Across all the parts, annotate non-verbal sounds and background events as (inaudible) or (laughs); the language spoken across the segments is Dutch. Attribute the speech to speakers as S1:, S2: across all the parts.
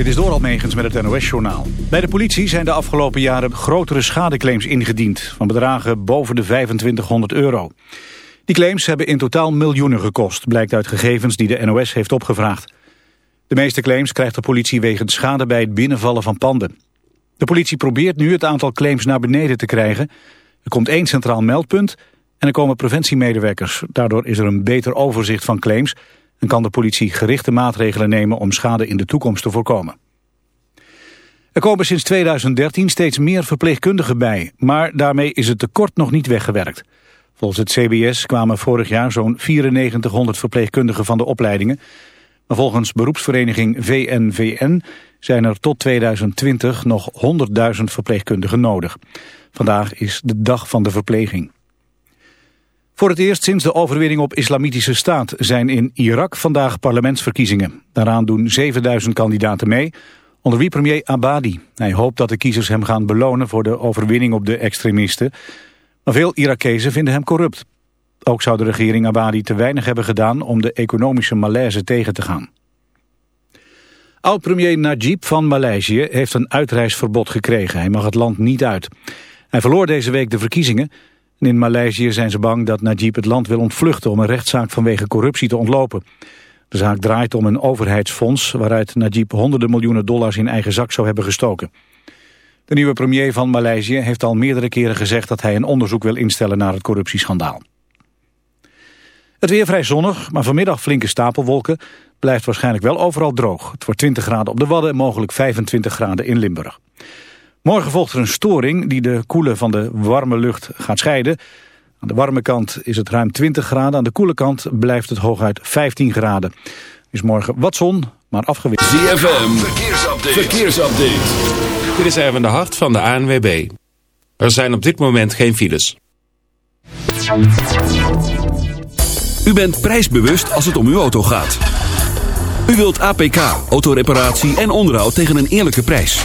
S1: Dit is door Almegens met het NOS-journaal. Bij de politie zijn de afgelopen jaren grotere schadeclaims ingediend... van bedragen boven de 2500 euro. Die claims hebben in totaal miljoenen gekost... blijkt uit gegevens die de NOS heeft opgevraagd. De meeste claims krijgt de politie wegens schade bij het binnenvallen van panden. De politie probeert nu het aantal claims naar beneden te krijgen. Er komt één centraal meldpunt en er komen preventiemedewerkers. Daardoor is er een beter overzicht van claims en kan de politie gerichte maatregelen nemen om schade in de toekomst te voorkomen. Er komen sinds 2013 steeds meer verpleegkundigen bij, maar daarmee is het tekort nog niet weggewerkt. Volgens het CBS kwamen vorig jaar zo'n 9400 verpleegkundigen van de opleidingen. Maar volgens beroepsvereniging VNVN zijn er tot 2020 nog 100.000 verpleegkundigen nodig. Vandaag is de dag van de verpleging. Voor het eerst sinds de overwinning op islamitische staat zijn in Irak vandaag parlementsverkiezingen. Daaraan doen 7000 kandidaten mee, onder wie premier Abadi. Hij hoopt dat de kiezers hem gaan belonen voor de overwinning op de extremisten. Maar veel Irakezen vinden hem corrupt. Ook zou de regering Abadi te weinig hebben gedaan om de economische malaise tegen te gaan. Oud-premier Najib van Maleisië heeft een uitreisverbod gekregen. Hij mag het land niet uit. Hij verloor deze week de verkiezingen in Maleisië zijn ze bang dat Najib het land wil ontvluchten om een rechtszaak vanwege corruptie te ontlopen. De zaak draait om een overheidsfonds waaruit Najib honderden miljoenen dollars in eigen zak zou hebben gestoken. De nieuwe premier van Maleisië heeft al meerdere keren gezegd dat hij een onderzoek wil instellen naar het corruptieschandaal. Het weer vrij zonnig, maar vanmiddag flinke stapelwolken. Blijft waarschijnlijk wel overal droog. Het wordt 20 graden op de Wadden en mogelijk 25 graden in Limburg. Morgen volgt er een storing die de koele van de warme lucht gaat scheiden. Aan de warme kant is het ruim 20 graden, aan de koele kant blijft het hooguit 15 graden. Is morgen wat zon, maar afgewisseld.
S2: ZFM, verkeersupdate. verkeersupdate.
S3: Dit is even de hart van de ANWB. Er zijn op dit moment geen files.
S2: U bent prijsbewust als het om uw auto gaat. U wilt APK, autoreparatie en onderhoud tegen een eerlijke prijs.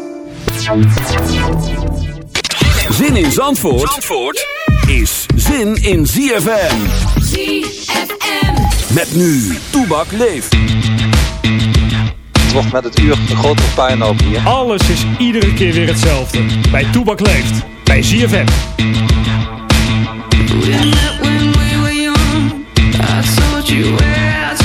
S2: Zin in Zandvoort, Zandvoort is zin in ZFM.
S4: ZFM.
S2: Met nu, Toebak leeft.
S5: Het wordt met het uur een grotere puinhoop hier.
S6: Alles is iedere keer weer hetzelfde. Bij Toebak leeft. Bij ZFM.
S4: you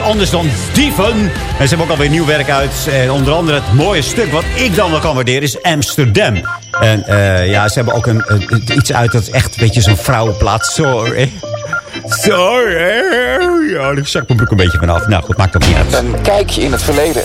S7: Anders dan dieven. En ze hebben ook alweer nieuw werk uit. En onder andere het mooie stuk wat ik dan wel kan waarderen is Amsterdam. En eh, ja, ze hebben ook een, een- iets uit dat is echt een beetje zo'n vrouwenplaats. Sorry. Sorry. Ja, ik zak mijn broek een beetje vanaf. Nou goed, maakt ook niet uit.
S5: Een kijkje in het verleden.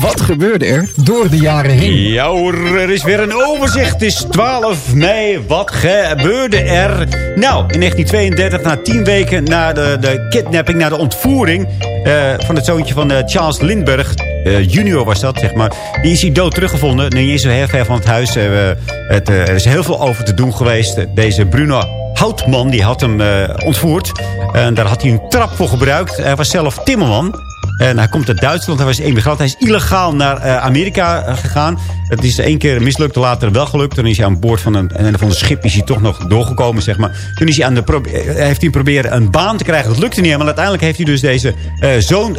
S8: Wat gebeurde er door de jaren heen?
S7: Ja hoor, er is weer een overzicht. Het is 12 mei. Wat gebeurde er? Nou, in 1932, na tien weken na de, de kidnapping, na de ontvoering... eh, van het zoontje van eh, Charles Lindbergh... eh, junior was dat, zeg maar. Die is hij dood teruggevonden. Niet eens zo heel ver van het huis. Het, eh, er is heel veel over te doen geweest. Deze Bruno Houtman, die had hem eh, ontvoerd. En daar had hij een trap voor gebruikt. Hij was zelf timmerman. En hij komt uit Duitsland, hij was emigrant. Hij is illegaal naar eh, Amerika eh, gegaan. Het is één keer mislukt, later wel gelukt. Toen is hij aan boord van een, een van de schip is hij toch nog doorgekomen, zeg maar. Toen is hij aan de eh, heeft hij proberen een baan te krijgen. Dat lukte niet helemaal. Uiteindelijk heeft hij dus deze zoon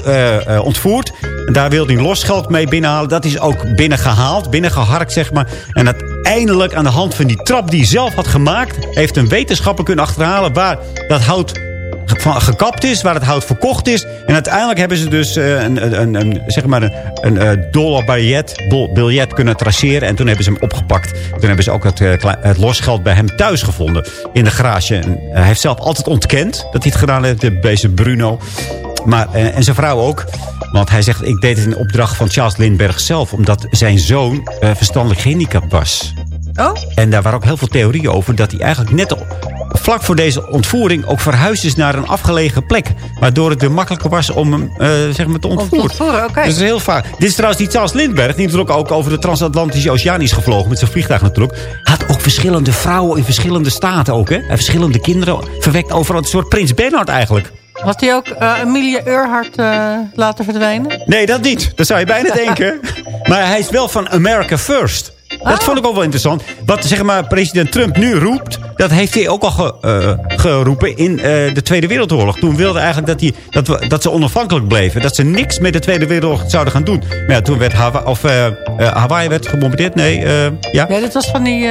S7: ontvoerd. En daar wilde hij losgeld mee binnenhalen. Dat is ook binnengehaald, binnengeharkt, zeg maar. En uiteindelijk aan de hand van die trap die hij zelf had gemaakt... heeft een wetenschapper kunnen achterhalen waar dat hout gekapt is, waar het hout verkocht is. En uiteindelijk hebben ze dus eh, een, een, een, zeg maar een, eh, dollarbiljet dol- biljet kunnen traceren. En toen hebben ze hem opgepakt. Toen hebben ze ook het, eh, het losgeld bij hem thuis gevonden. In de garage. En hij heeft zelf altijd ontkend dat hij het gedaan heeft. de- Deze Bruno. Maar, en zijn vrouw ook. Want hij zegt, ik deed het in opdracht van Charles Lindbergh zelf. Omdat zijn zoon eh, verstandelijk gehandicapt was.
S9: Oh?
S7: En daar waren ook heel veel theorieën over... dat hij eigenlijk net vlak voor deze ontvoering... ook verhuisd is naar een afgelegen plek. Waardoor het weer makkelijker was om hem eh, zeg maar te ontvoeren.
S9: ontvoeren,
S7: is heel vaak. Dit is trouwens die Charles Lindbergh... die natuurlijk ook over de transatlantische oceaan is gevlogen... met zijn vliegtuig natuurlijk. Had ook verschillende vrouwen in verschillende staten ook. Hè? En verschillende kinderen verwekt overal. Een soort prins Bernhard eigenlijk.
S9: Had hij ook eh, Amelia Earhart eh, laten verdwijnen?
S7: Nee, dat niet. Dat zou je bijna (laughs) denken. Maar hij is wel van America First. Dat vond ik ook wel interessant. Wat zeg maar, president Trump nu roept... dat heeft hij ook al eh, geroepen in eh, de Tweede Wereldoorlog. Toen wilde eigenlijk dat, hij, dat, dat ze onafhankelijk bleven. Dat ze niks met de Tweede Wereldoorlog zouden gaan doen. Maar ja, toen werd Hawaii, of, eh, eh, Hawaii werd gebombardeerd. Nee, eh, ja.
S9: Ja, dit was van die,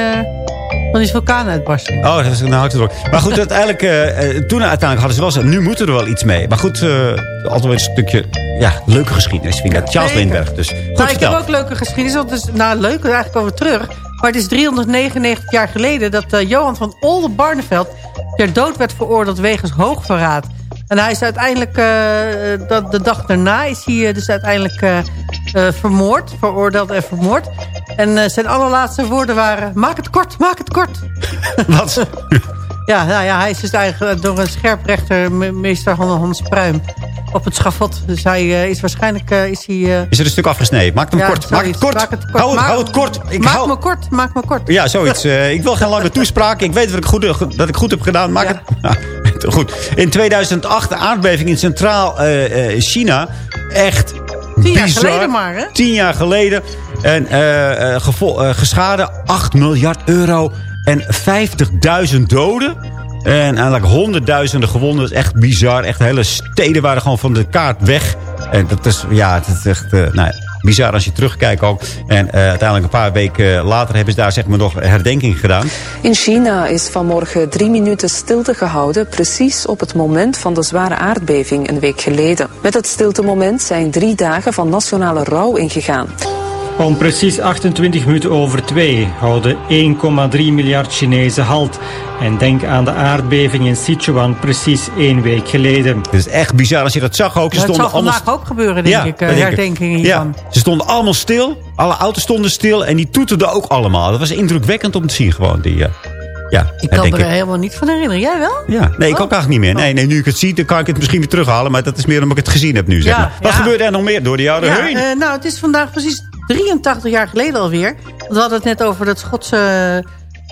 S9: van die vulkaanuitbarsting.
S7: Oh, dat is nou houdt het. Maar goed, uiteindelijk, eh, eh, toen uiteindelijk hadden ze wel zo... nu moeten we er wel iets mee. Maar goed, eh, altijd een stukje ja, leuke geschiedenis. Vind ik dat. Charles
S9: Zeker.
S7: Lindbergh. Dus goed
S9: nou, ik heb ook leuke geschiedenis. Want is, nou, leuk, is eigenlijk alweer terug. Maar het is 399 jaar geleden dat Johan van Oldenbarneveld... ter dood werd veroordeeld wegens hoogverraad. En hij is uiteindelijk, dat, de dag daarna is hij dus uiteindelijk vermoord. Veroordeeld en vermoord. En eh, zijn allerlaatste woorden waren... Maak het kort, maak het kort. (laughs)
S7: Wat? (laughs)
S9: Ja, nou ja, hij is dus eigenlijk door een scherprechter, me- meester Han- Hans Pruim, op het schafot. Dus hij eh, is waarschijnlijk... eh, is hij,
S7: Is er een stuk afgesneden? Maak hem
S9: ja,
S7: kort. Maak het kort.
S9: Maak het kort.
S7: Hou, het,
S9: Maak-
S7: hou het kort. Ik
S9: maak
S7: hou...
S9: me kort, maak me kort.
S7: Ja, zoiets. (laughs) Ik wil geen lange toespraak. Ik weet dat ik goed, dat ik goed heb gedaan. Maak
S9: Ja.
S7: het... Nou, goed. In 2008 de aardbeving in Centraal China. Echt
S9: Tien jaar
S7: bizar.
S9: geleden maar, hè?
S7: Tien jaar geleden. En eh, eh, eh, geschade 8 miljard euro. En 50.000 doden. En eigenlijk honderdduizenden gewonden. Dat is echt bizar. Echt hele steden waren gewoon van de kaart weg. En dat is, ja, het is echt, nou bizar als je terugkijkt ook. En uiteindelijk een paar weken later hebben ze daar zeg maar nog herdenking gedaan.
S10: In China is vanmorgen drie minuten stilte gehouden, precies op het moment van de zware aardbeving een week geleden. Met het stiltemoment zijn drie dagen van nationale rouw ingegaan.
S11: Om precies 28 minuten over twee houden 1,3 miljard Chinezen halt. En denk aan de aardbeving in Sichuan precies één week geleden.
S7: Het is echt bizar als je dat zag ook. Ze stonden
S9: zal
S7: allemaal
S9: vandaag ook gebeuren, denk ik. eh,
S7: dat denk ik.
S9: herdenkingen
S7: Ja, ze stonden allemaal stil. Alle auto's stonden stil en die toeterden ook allemaal. Dat was indrukwekkend om te zien gewoon. Die, eh, ja,
S9: Ik kan me er helemaal niet van herinneren. Jij wel?
S7: Ja, nee, ik
S9: Oh.
S7: ook eigenlijk niet meer. Nee, nee, nu ik het zie, dan kan ik het misschien weer terughalen. Maar dat is meer omdat ik het gezien heb nu, zeg
S9: Ja,
S7: maar. Wat
S9: ja.
S7: gebeurde er nog meer door de jaren
S9: Ja,
S7: heen?
S9: eh, nou, het is vandaag precies 83 jaar geleden alweer. We hadden het net over dat Schotse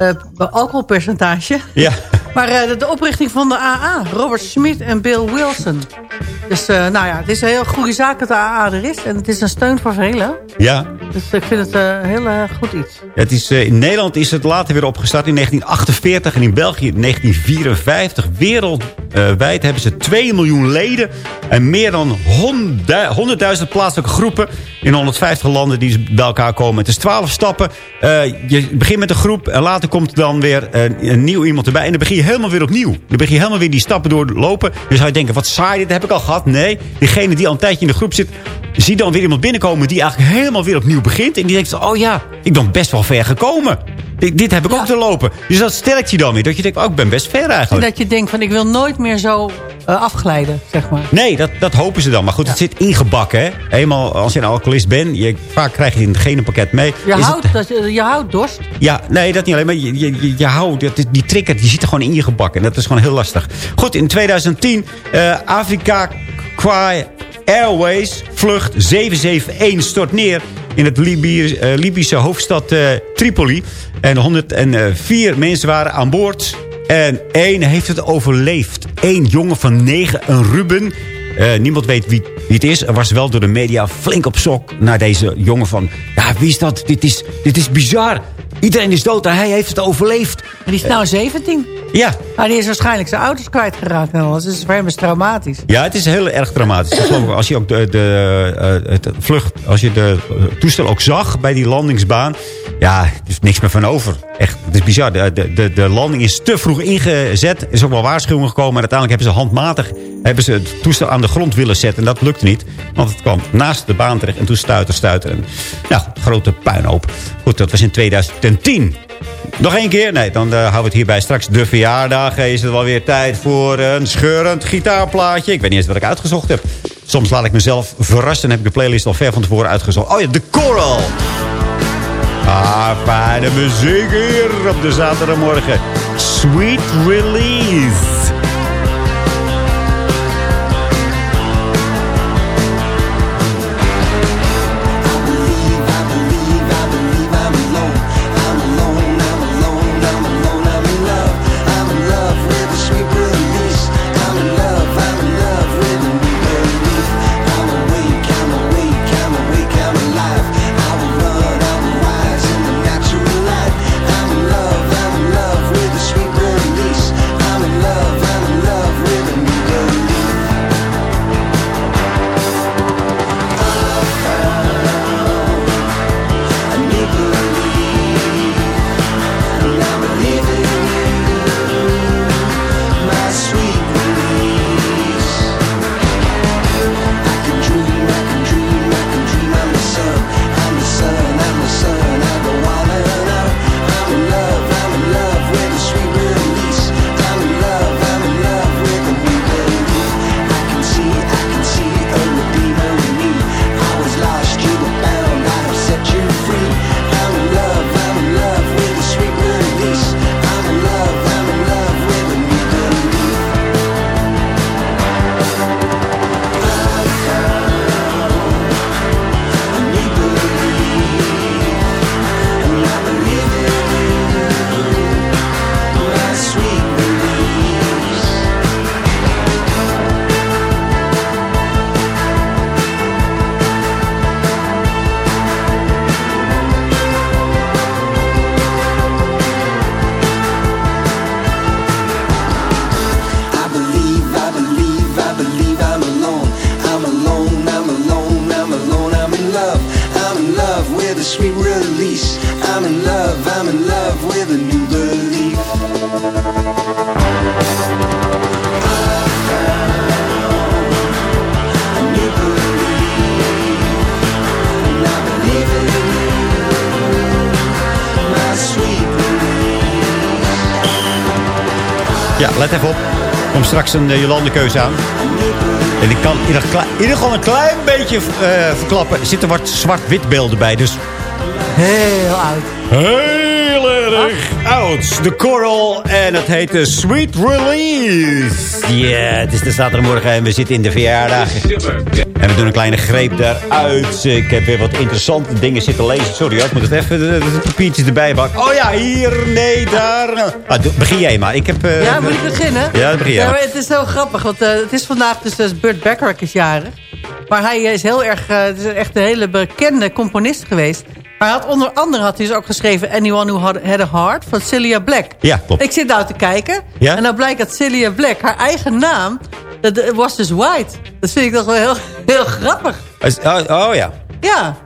S9: eh, eh, alcoholpercentage.
S7: Ja. (laughs)
S9: Maar eh, de, oprichting van de AA, Robert Smith en Bill Wilson. Dus nou ja, het is een heel goede zaak dat de AA er is. En het is een steun voor velen.
S7: Ja,
S9: Dus ik vind het een heel goed iets.
S7: het is, in Nederland is het later weer opgestart in 1948 en in België in 1954. wereldwijd hebben ze 2 miljoen leden. En meer dan 100.000 plaatselijke groepen in 150 landen die bij elkaar komen. Het is 12 stappen. Eh, je begint met een groep en later komt dan weer een, een nieuw iemand erbij. En dan begin je helemaal weer opnieuw. Dan begin je helemaal weer die stappen doorlopen. Dan zou je denken, wat saai, dit heb ik al gehad. Nee, diegene die al een tijdje in de groep zit... zie dan weer iemand binnenkomen die eigenlijk helemaal weer opnieuw begint. En die denkt, oh ja, ik ben best wel ver gekomen. Dit, dit heb ik ook te lopen. Dus dat sterkt je dan weer. Dat je denkt, oh, ik ben best ver
S9: En
S7: eigenlijk.
S9: dat je denkt van ik wil nooit meer zo eh, afglijden, zeg maar.
S7: Nee, dat, dat hopen ze dan. Maar goed, het zit ingebakken. Hè? Eenmaal als je een alcoholist bent, je, vaak krijg je een pakket mee.
S9: Je,
S7: Is
S9: houdt,
S7: het-
S9: dat, je, je houdt dorst.
S7: ja, nee, dat niet alleen. Maar je, je, houdt, dat, die trigger die zit er gewoon in je gebakken. En dat is gewoon heel lastig. Goed, in 2010, eh Afrika Kwai Airways vlucht 771 stort neer in het Libië, eh, Libische hoofdstad eh, Tripoli. En 104 mensen waren aan boord. En één heeft het overleefd. Eén jongen van negen, een Ruben. Eh, niemand weet wie, wie het is. Er was wel door de media flink op sok naar deze jongen van... Ja, wie is dat? Dit is, dit is bizar. Iedereen is dood en hij heeft het overleefd.
S9: En die is nou 17.
S7: Ja,
S9: Maar die is waarschijnlijk zijn ouders kwijtgeraakt en alles. Dus voor hem is traumatisch.
S7: Ja, het is heel erg geloof, als je ook de, de, eh, het vlucht, als je de eh, toestel ook zag bij die landingsbaan. Ja, er is niks meer van over. Echt, het is bizar. De, de, de, landing is te vroeg ingezet. Er is ook wel waarschuwingen gekomen. Maar uiteindelijk hebben ze handmatig hebben ze het toestel aan de grond willen zetten. En dat lukte niet. Want het kwam naast de baan terecht. En toen stuiter, stuiter. En, nou, grote puinhoop. Goed, dat was in 2010. Nog één keer? Nee, dan eh, houden we het hierbij. Straks de verjaardag is het wel weer tijd voor een scheurend gitaarplaatje. Ik weet niet eens wat ik uitgezocht heb. Soms laat ik mezelf verrassen en heb ik de playlist al ver van tevoren uitgezocht. Oh ja, The Coral. Ah, fijne muziek hier op de zaterdagmorgen. Sweet Release. Straks een uh, Jolande-keuze aan. En ik kan in ieder, in ieder geval een klein beetje eh, verklappen. Er zitten wat zwart-wit beelden bij. Dus
S9: Heel oud.
S7: heel erg oud. De Coral. En het heet de Sweet Release. Ja, het is de zaterdagmorgen en we zitten in de verjaardag. En we doen een kleine greep daaruit. Ik heb weer wat interessante dingen zitten lezen. Sorry, hoor, ik moet het even de, de papiertjes erbij pakken. Oh ja, hier, nee, daar. Ah, begin jij maar. Ik heb... eh,
S9: Ja, moet ik beginnen?
S7: Ja, begin jij.
S9: Ja, maar het is zo grappig, want eh, het is vandaag dus, Burt Bacharach is jarig. Maar hij is heel erg, eh, het is echt een hele bekende componist geweest. Maar hij had onder andere had hij dus ook geschreven... Anyone Who Had a Heart van Celia Black.
S7: Ja, klopt.
S9: Ik zit nou te kijken.
S7: Ja?
S9: En dan blijkt dat Celia Black, haar eigen naam... Dat dat was dus White. Dat vind ik toch wel heel, heel grappig.
S7: Oh, oh ja.
S9: Ja.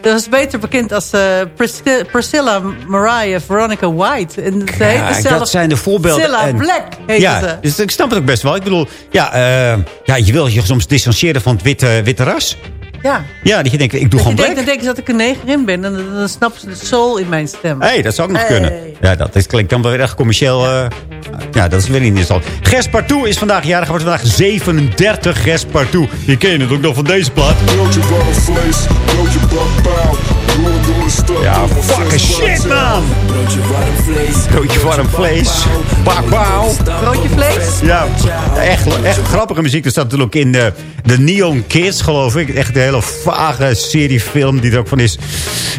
S9: Dat is beter bekend als eh, Priscilla, Priscilla Mariah Veronica White. En ze heet
S7: Kijk,
S9: zelf
S7: dat zijn de voorbeelden.
S9: Priscilla
S7: En-
S9: Black heet
S7: ja,
S9: ze.
S7: dus ik snap het ook best wel. Ik bedoel, ja, eh, ja je wil je soms distancieren van het witte, witte ras.
S9: Ja.
S7: Ja, dat je denkt, ik doe
S9: Dat
S7: gewoon
S9: denkt,
S7: black.
S9: dan denken ze dat ik een negerin ben. En dan, dan snappen ze de soul in mijn stem.
S7: Hé, hey, dat zou ook nog
S9: Hey.
S7: kunnen. Ja, dat is, klinkt dan wel weer echt commercieel. eh, ja, dat is weer niet interessant. Gers Partout is vandaag jarig. Wordt vandaag 37 Gers Partout. Je ken het ook nog van deze plaat. Ja, fucking shit, man. Broodje warm vlees. Pak, pauw.
S9: Broodje vlees?
S7: Ja, echt, echt grappige muziek. Er staat natuurlijk in de, de Neon Kids, geloof ik. Echt een hele vage seriefilm die er ook van is.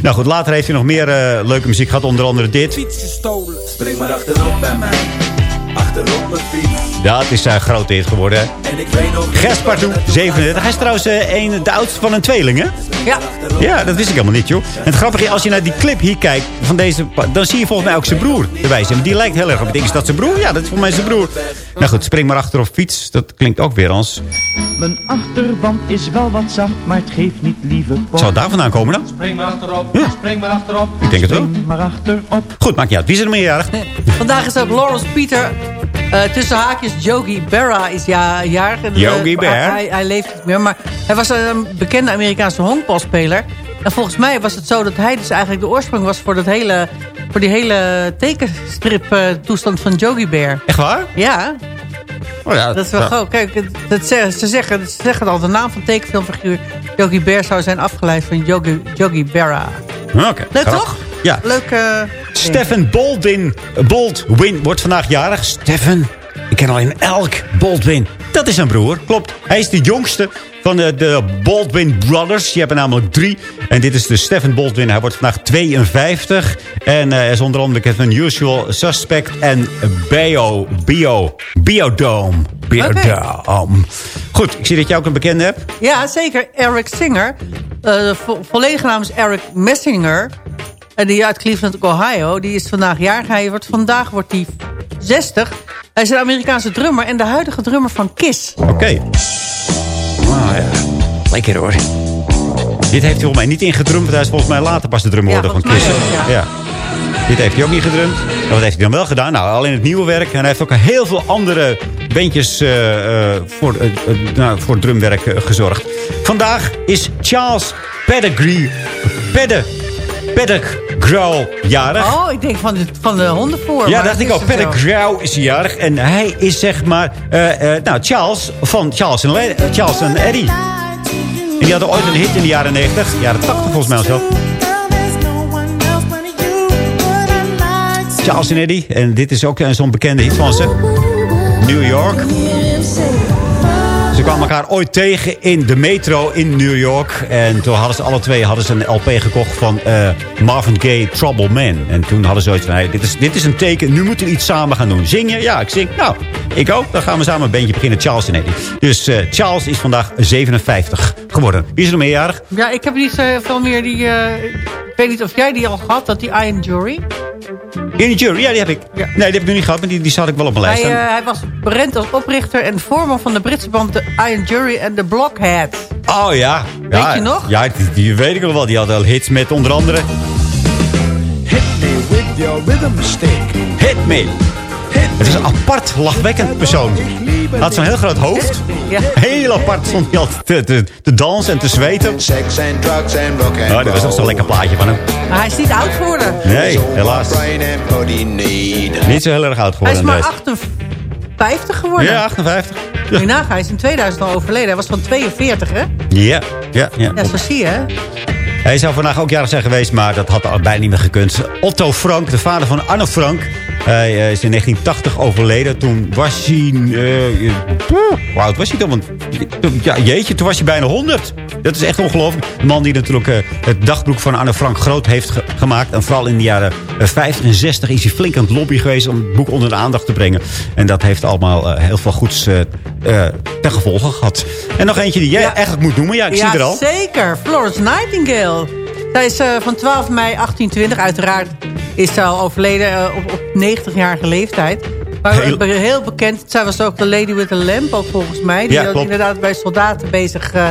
S7: Nou goed, later heeft hij nog meer eh, leuke muziek gehad. Onder andere dit.
S12: gestolen. Spring maar achterop bij mij. Achterop mijn fiets.
S7: Dat is zijn grote hit geworden. hè.
S12: En ik weet nog
S7: Gers Partout, 37. Hij is trouwens eh, een, de oudste van een tweeling, hè?
S9: Ja.
S7: Ja, dat wist ik helemaal niet, joh. En het grappige is, als je naar die clip hier kijkt van deze... dan zie je volgens mij ook zijn broer erbij zitten. Die lijkt heel erg op. Ik denk, is dat zijn broer? Ja, dat is volgens mij zijn broer. Nou goed, spring maar achter op fiets. Dat klinkt ook weer als...
S13: Mijn achterband is wel wat zacht, maar het geeft niet, lieve pop.
S7: Zou het daar vandaan komen dan?
S13: Spring maar achterop, spring maar achterop.
S7: Ik denk het wel.
S13: Spring maar achterop.
S7: Goed, maakt niet uit. Wie is er meerjarig?
S9: Vandaag is ook Lawrence Peter. Eh, tussen haakjes Yogi Berra is ja, jarig. En, eh,
S7: Yogi Berra?
S9: Hij, hij, leeft niet meer, maar hij was een bekende Amerikaanse honkbalspeler. En volgens mij was het zo dat hij dus eigenlijk de oorsprong was... voor, dat hele, voor die hele tekenstrip eh, toestand van Yogi Bear.
S7: Echt waar?
S9: Ja,
S7: Oh ja,
S9: dat is wel
S7: ja.
S9: groot. Kijk, dat ze, ze, zeggen, ze zeggen al, de naam van tekenfilmfiguur Yogi Bear zou zijn afgeleid van Yogi, Yogi Berra.
S7: Oké.
S9: Leuk toch?
S7: Ja.
S9: Leuk.
S7: Stefan Baldwin, Baldwin wordt vandaag jarig. Stefan, ik ken alleen elk Baldwin. Dat is zijn broer, klopt. Hij is de jongste van de, de Baldwin Brothers. Die hebben namelijk drie. En dit is de Stefan Baldwin. Hij wordt vandaag 52. En eh, hij is onder andere bekend Usual Suspect en Bio, Bio, Biodome. Biodome. Goed, ik zie dat jij ook een bekende hebt.
S9: Ja, zeker. Eric Singer. Vo volledige naam is Eric Messinger. En die uit Cleveland, Ohio. Die is vandaag jarig. Hij wordt, vandaag wordt hij 60. Hij is een Amerikaanse drummer en de huidige drummer van Kiss.
S7: Oké. Ah, ja. Lekker hoor. Dit heeft hij volgens mij niet ingedrumd. want Hij is volgens mij later pas de drummer
S9: Ja,
S7: worden van Kiss.
S9: ja.
S7: Dit heeft hij ook niet gedrumd. En wat heeft hij dan wel gedaan? Nou, alleen het nieuwe werk. En hij heeft ook heel veel andere bandjes eh, eh, voor, eh, nou, voor drumwerk gezorgd. Vandaag is Charles Pedigree... Pede, Pettigrew jarig.
S9: Oh, ik denk van de, van de hondenvoer.
S7: Ja, dacht ik al.
S9: zo.
S7: Pettigrew is jarig. En hij is zeg maar... eh, eh, nou, Charles van Charles en, Le- Charles en Eddie. En die hadden ooit een hit in de jaren 90. Jaren 80 volgens mij zo. Charles en Eddie. En dit is ook eh, zo'n bekende hit van ze. New York. Kwamen elkaar ooit tegen in de metro in New York. En toen hadden ze alle twee hadden ze een LP gekocht van eh, Marvin Gaye, Trouble Man. En toen hadden ze zoiets van, dit, is, dit is een teken, nu moeten we iets samen gaan doen. Zing je? Ja, ik zing. Nou, ik ook. Dan gaan we samen een bandje beginnen, Charles en Eddie. Dus eh, Charles is vandaag 57 geworden. Wie is er meerjarig?
S9: Ja, ik heb niet zoveel meer die... eh, ik weet niet of jij die al gehad, dat die Iron Jury.
S7: In de jury, ja, die heb ik. Nee, die heb ik nu niet gehad, maar die, die zat ik wel op mijn lijst.
S9: Hij, eh, hij was bekend als oprichter en vormer van de Britse band de Iron Jury en de Blockhead.
S7: Oh ja.
S9: Weet
S7: ja,
S9: je nog?
S7: Ja, die, die weet ik nog wel. Die had al hits met onder andere...
S12: Hit me with your rhythm stick.
S7: Hit me. Het is een apart lachwekkend persoon. Hij had zo'n heel groot hoofd.
S9: Ja.
S7: Heel apart stond hij altijd te, te, te dansen en te zweten.
S12: Sex and drugs and rock and
S7: Oh, dat was nog zo'n lekker plaatje van hem.
S9: Maar hij is niet oud geworden.
S7: Nee, helaas. Niet zo heel erg oud
S9: Hij is
S7: geworden.
S9: maar
S7: deze.
S9: 58 geworden.
S7: Ja, 58.
S9: Moet je nagaan, hij is in 2000 al overleden. Hij was van 42, hè?
S7: Ja, ja, ja.
S9: Ja, zo zie je, hè?
S7: Hij zou vandaag ook jarig zijn geweest, maar dat had al bijna niet meer gekund. Otto Frank, de vader van Anne Frank. Hij eh, is in 1980 overleden. Toen was hij... poeh, hoe oud was hij dan? Want, ja, jeetje, toen was hij bijna 100. Dat is echt ongelooflijk. De man die natuurlijk het dagboek van Anne Frank groot heeft ge- gemaakt. En vooral in de jaren eh, 50 en 60 is hij flink aan het lobby geweest... om het boek onder de aandacht te brengen. En dat heeft allemaal heel veel goeds ten gevolge gehad. En nog eentje die jij eigenlijk moet noemen. Ja, ik zie
S9: ja,
S7: er al.
S9: zeker. Florence Nightingale. Zij is eh, van 12 mei 1820. Uiteraard is ze al overleden eh, op, op 90-jarige leeftijd. Maar
S7: Heel-
S9: heel, bekend. Zij was ook de Lady with a Lamp ook volgens mij. Die
S7: Ja,
S9: ook inderdaad bij soldaten bezig eh,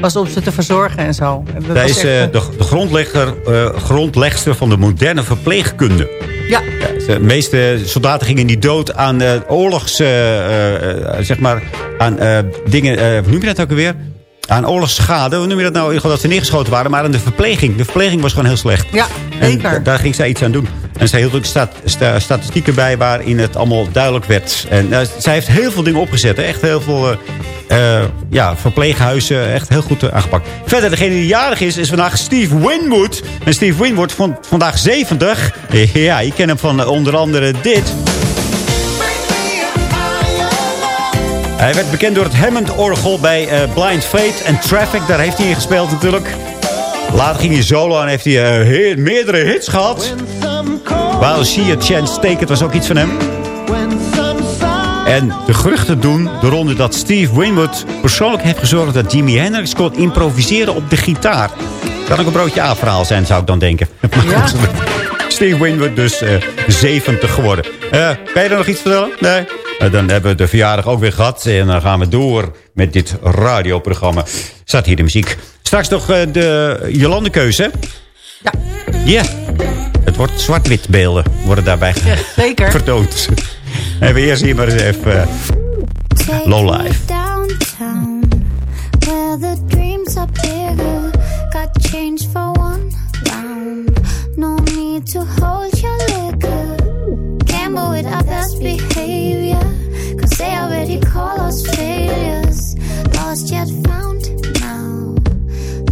S9: was om ze te verzorgen en zo. Dat
S7: Zij is
S9: echt,
S7: de, de grondlegger, grondlegster van de moderne verpleegkunde.
S9: Ja.
S7: De meeste soldaten gingen die dood aan eh, oorlogs... zeg maar, aan dingen... hoe noem je dat ook alweer? Aan oorlogsschade. Hoe noem je dat nou? Dat ze neergeschoten waren. Maar aan de verpleging. De verpleging was gewoon heel slecht.
S9: Ja,
S7: En
S9: zeker.
S7: da- daar ging zij iets aan doen. En zij hield ook stat, sta- statistieken bij waarin het allemaal duidelijk werd. En eh, zij heeft heel veel dingen opgezet. hè. Echt heel veel eh, eh, ja, verpleeghuizen. Echt heel goed aangepakt. Verder, degene die jarig is, is vandaag Steve Winwood. En Steve Winwood vond vandaag 70. Ja, je kent hem van onder andere dit. Hij werd bekend door het Hammond-orgel bij eh, Blind Fate en Traffic. Daar heeft hij in gespeeld natuurlijk. Later ging hij solo en heeft hij eh, he- meerdere hits gehad. While She a Chance Take It was ook iets van hem. En de geruchten doen de ronde dat Steve Winwood persoonlijk heeft gezorgd... dat Jimi Hendrix kon improviseren op de gitaar. Kan ook een broodje A-verhaal zijn, zou ik dan denken. (laughs) Steve Winwood dus eh, 70 geworden. Kan je er nog iets vertellen? Nee? Eh, dan hebben we de verjaardag ook weer gehad. En dan gaan we door met dit radioprogramma. Staat hier de muziek. Straks nog eh, de Jolande-keuze. hè?
S9: Ja.
S7: Ja. Het wordt zwart-wit beelden worden daarbij
S9: zeker.
S7: vertoond. En we eerst hier maar eens even eh, low life.
S14: downtown where the dreams are bigger. Got change for one round. No need to hold your liquor. Gamble with our best behavior. Already call us failures. Lost yet found now.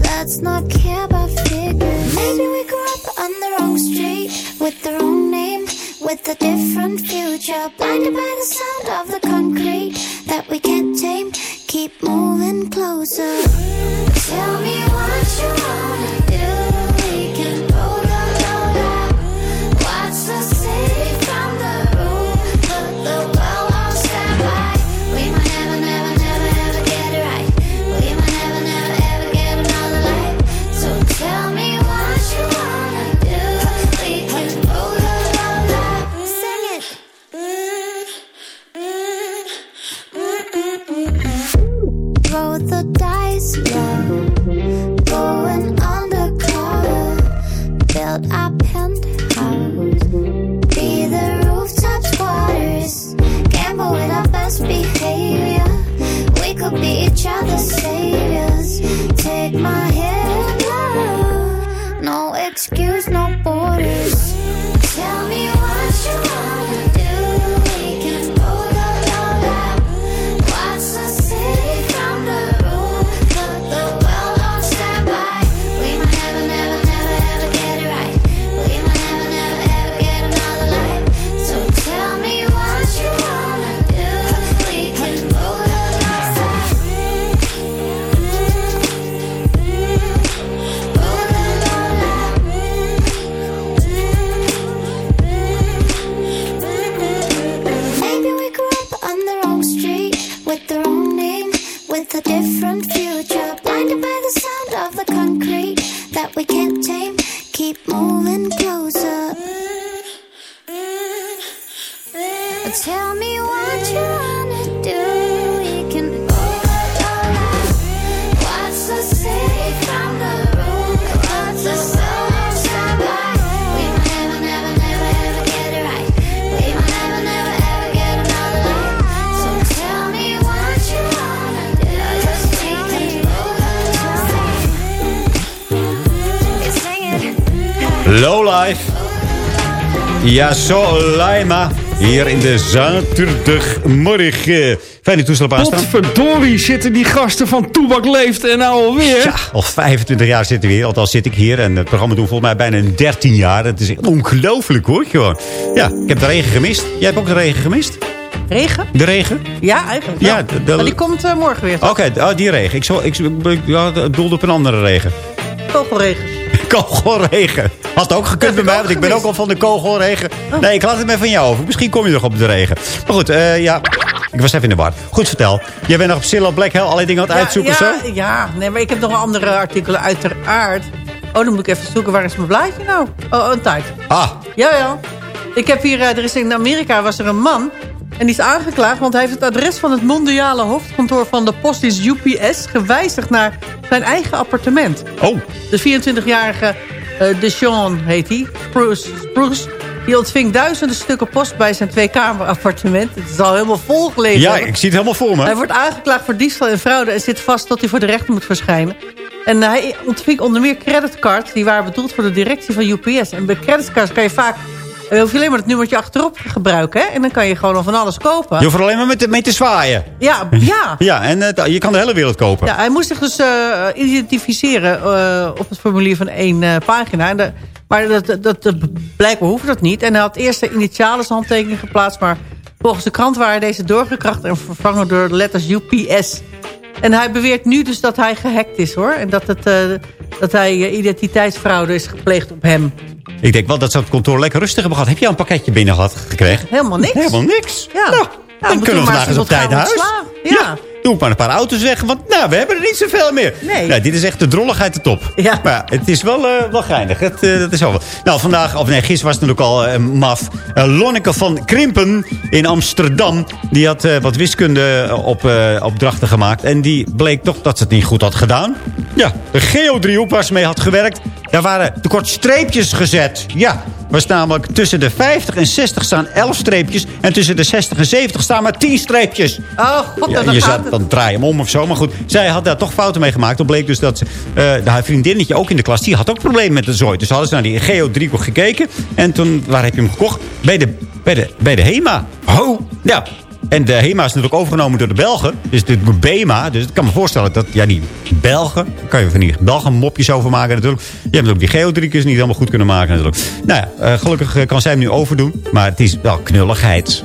S14: Let's not care about figures. Maybe we grew up on the wrong street with the wrong name, with a different future. Blinded by the sound of the concrete that we can't tame. Keep moving closer. Tell me what you wanna it.
S7: Low life. Ja, zo Laima. Hier in de zaterdagmorgen. Fijne toestel op aanstaan.
S6: Potverdorie zitten die gasten van Toebak Leeft en nou alweer.
S7: Ja, al 25 jaar zitten we hier. Althans zit ik hier. En het programma doen volgens mij bijna een 13 jaar. Het is ongelooflijk hoor. Gewoon. Ja, ik heb de regen gemist. Jij hebt ook de regen gemist?
S9: Regen?
S7: De regen?
S9: Ja, eigenlijk
S7: Ja,
S9: wel.
S7: de- de-
S9: Maar die komt eh, morgen weer.
S7: Oké, oh, die regen. Ik, zou, ik, ik ja, ik doelde op een andere regen.
S9: Kogelregen. (laughs)
S7: Kogelregen. Had ook gekund bij mij, want ik ben ook al van de kogelregen. Nee, ik laat het maar van jou over. Misschien kom je nog op de regen. Maar goed, eh, ja. Ik was even in de war. Goed, vertel. Jij bent nog op Cilla Black Hell allerlei dingen aan het uitzoeken,
S9: ja,
S7: zo?
S9: Ja, nee, maar ik heb nog wel andere artikelen, uiteraard. Oh, dan moet ik even zoeken. Waar is mijn blaadje nou? Oh, een tijd.
S7: Ah.
S9: Ja, ja. Ik heb hier... eh, er is in Amerika was er een man... En die is aangeklaagd, want hij heeft het adres van het mondiale hoofdkantoor van de postdienst UPS gewijzigd naar zijn eigen appartement.
S7: Oh.
S9: De 24-jarige eh Deshaun heet hij, Spruce, Spruce, die ontving duizenden stukken post bij zijn tweekamerappartement. Het is al helemaal volgelegen.
S7: Ja, ik zie het helemaal voor me.
S9: Hij wordt aangeklaagd voor diefstal en fraude en zit vast tot hij voor de rechter moet verschijnen. En hij ontving onder meer creditcards, die waren bedoeld voor de directie van UPS. En bij creditcards kan je vaak, eh, hoef je alleen maar het nummertje achterop te gebruiken. Hè? En dan kan je gewoon al van alles kopen.
S7: Je hoeft er alleen maar met, mee te zwaaien.
S9: Ja, ja. (laughs)
S7: Ja, en je kan de hele wereld kopen.
S9: Ja, hij moest zich dus eh, identificeren eh, op het formulier van één eh, pagina. En de- maar dat, dat, blijkbaar hoefde dat niet. En hij had eerst de initialen zijn handtekening geplaatst. Maar volgens de krant waren deze doorgekracht en vervangen door de letters UPS. En hij beweert nu dus dat hij gehackt is hoor. En dat, het, dat hij identiteitsfraude is gepleegd op hem.
S7: Ik denk wel dat ze het kantoor lekker rustig hebben gehad. Heb je al een pakketje binnen gehad gekregen?
S9: Helemaal niks.
S7: Helemaal niks.
S9: Ja.
S7: Nou, dan kunnen we vandaag eens op tijd naar huis.
S9: ontslaan. Ja.
S7: Doe ik maar een paar auto's weg. Want nou, we hebben er niet zoveel meer.
S9: Nee.
S7: Nou, dit is echt de drolligheid de top.
S9: Ja.
S7: Maar ja, het is wel, eh, wel geinig. Het, eh, dat is wel. Nou, vandaag, of nee, gisteren was het natuurlijk al eh, maf. Lonneke van Krimpen in Amsterdam. Die had wat wiskunde op, opdrachten gemaakt. En die bleek toch dat ze het niet goed had gedaan. Ja, de geodriehoek waar ze mee had gewerkt. Daar waren tekort streepjes gezet. Ja, was namelijk tussen de 50 en 60 staan 11 streepjes. En tussen de 60 en 70 staan maar 10 streepjes.
S9: Oh, god,
S7: Ja,
S9: dan
S7: je
S9: gaat het.
S7: dan draai je hem om of zo. Maar goed, zij had daar toch fouten mee gemaakt. Dan bleek dus dat ze, eh, haar vriendinnetje ook in de klas... die had ook problemen met de zooi. Dus hadden ze naar die Geo 3 gekeken. En toen, waar heb je hem gekocht? Bij de, bij de, bij de HEMA. Oh. Ja. En de HEMA is natuurlijk overgenomen door de Belgen. Dus de BEMA. Dus ik kan me voorstellen dat ja, die Belgen... daar kan je van die Belgen mopjes over maken natuurlijk. Je hebt ook die geodriekjes niet helemaal goed kunnen maken natuurlijk. Nou ja, eh, gelukkig eh, kan zij hem nu overdoen. Maar het is wel knulligheid.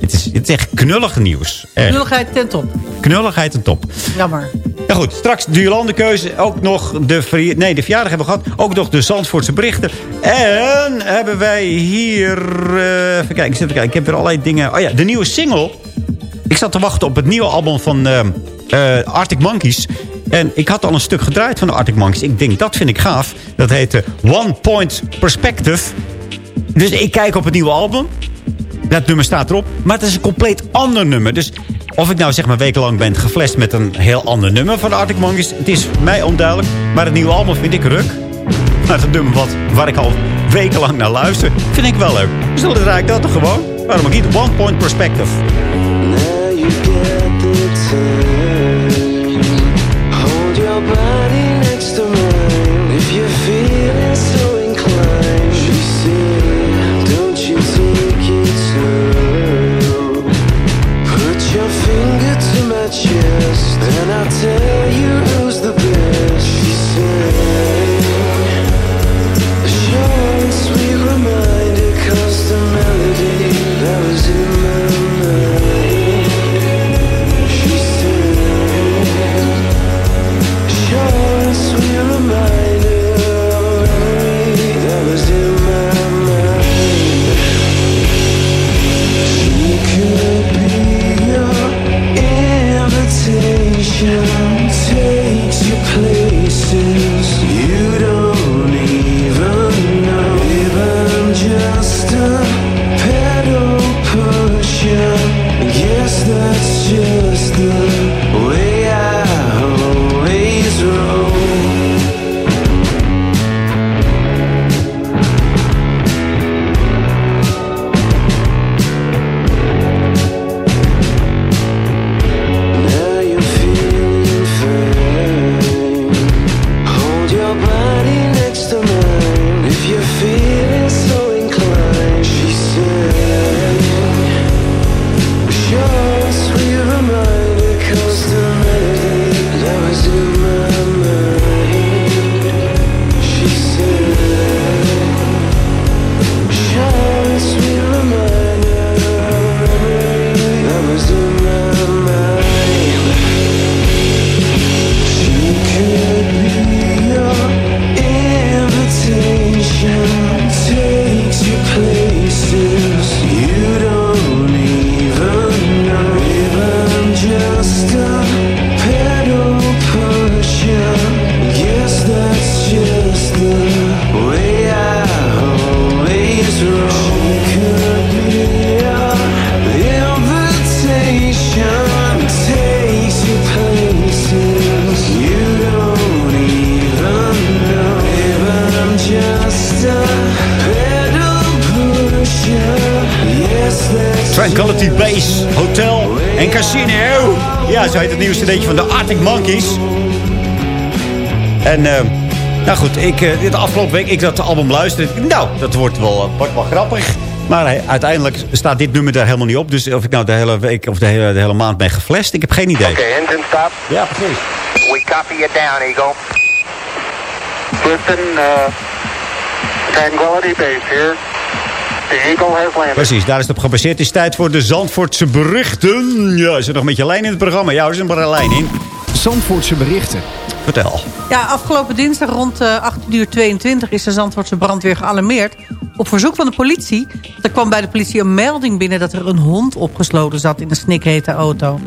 S7: Het is, het is echt knullig nieuws. Echt.
S9: Knulligheid ten top.
S7: Knulligheid en top.
S9: Jammer.
S7: Ja goed, straks de Jolandekeuze. Ook nog de, nee, de verjaardag hebben we gehad. Ook nog de Zandvoortse berichten. En hebben wij hier... eh, even kijken, even kijken. ik heb weer allerlei dingen... Oh ja, de nieuwe single. Ik zat te wachten op het nieuwe album van eh, Arctic Monkeys. En ik had al een stuk gedraaid van de Arctic Monkeys. Ik denk, dat vind ik gaaf. Dat heet eh, One Point Perspective. Dus ik kijk op het nieuwe album. Dat nummer staat erop. Maar het is een compleet ander nummer. Dus of ik nou zeg maar wekenlang ben geflasht met een heel ander nummer van de Arctic Monkeys. Het is mij onduidelijk. Maar het nieuwe album vind ik ruk. Maar het nummer wat, waar ik al wekenlang naar luister, vind ik wel leuk. Dus dan draai ik dat toch gewoon. Waarom ook niet? One Point Perspective.
S4: Hold
S7: Nieuwste beetje van de Arctic Monkeys. En, eh, nou goed, ik, eh, de afgelopen week ik dat album luisterde. Nou, dat wordt wel, eh, wordt wel grappig. Maar hij- uiteindelijk staat dit nummer daar helemaal niet op. Dus of ik nou de hele week of de hele, de hele maand ben geflasht, ik heb geen idee.
S15: Okay, engine stop.
S7: Ja, precies.
S15: We copy you down, Eagle. Listen, uh, Tranquility Base here. Eagle.
S7: Precies, daar is het op gebaseerd. Het is tijd voor de Zandvoortse berichten. Ja, is er nog een beetje lijn in het programma? Ja, er is een paar lijn in.
S8: Zandvoortse berichten.
S7: Vertel.
S9: Ja, afgelopen dinsdag rond eh 18 uur 22 is de Zandvoortse brandweer gealarmeerd. Op verzoek van de politie. Er kwam bij de politie een melding binnen dat er een hond opgesloten zat in een snikhete auto.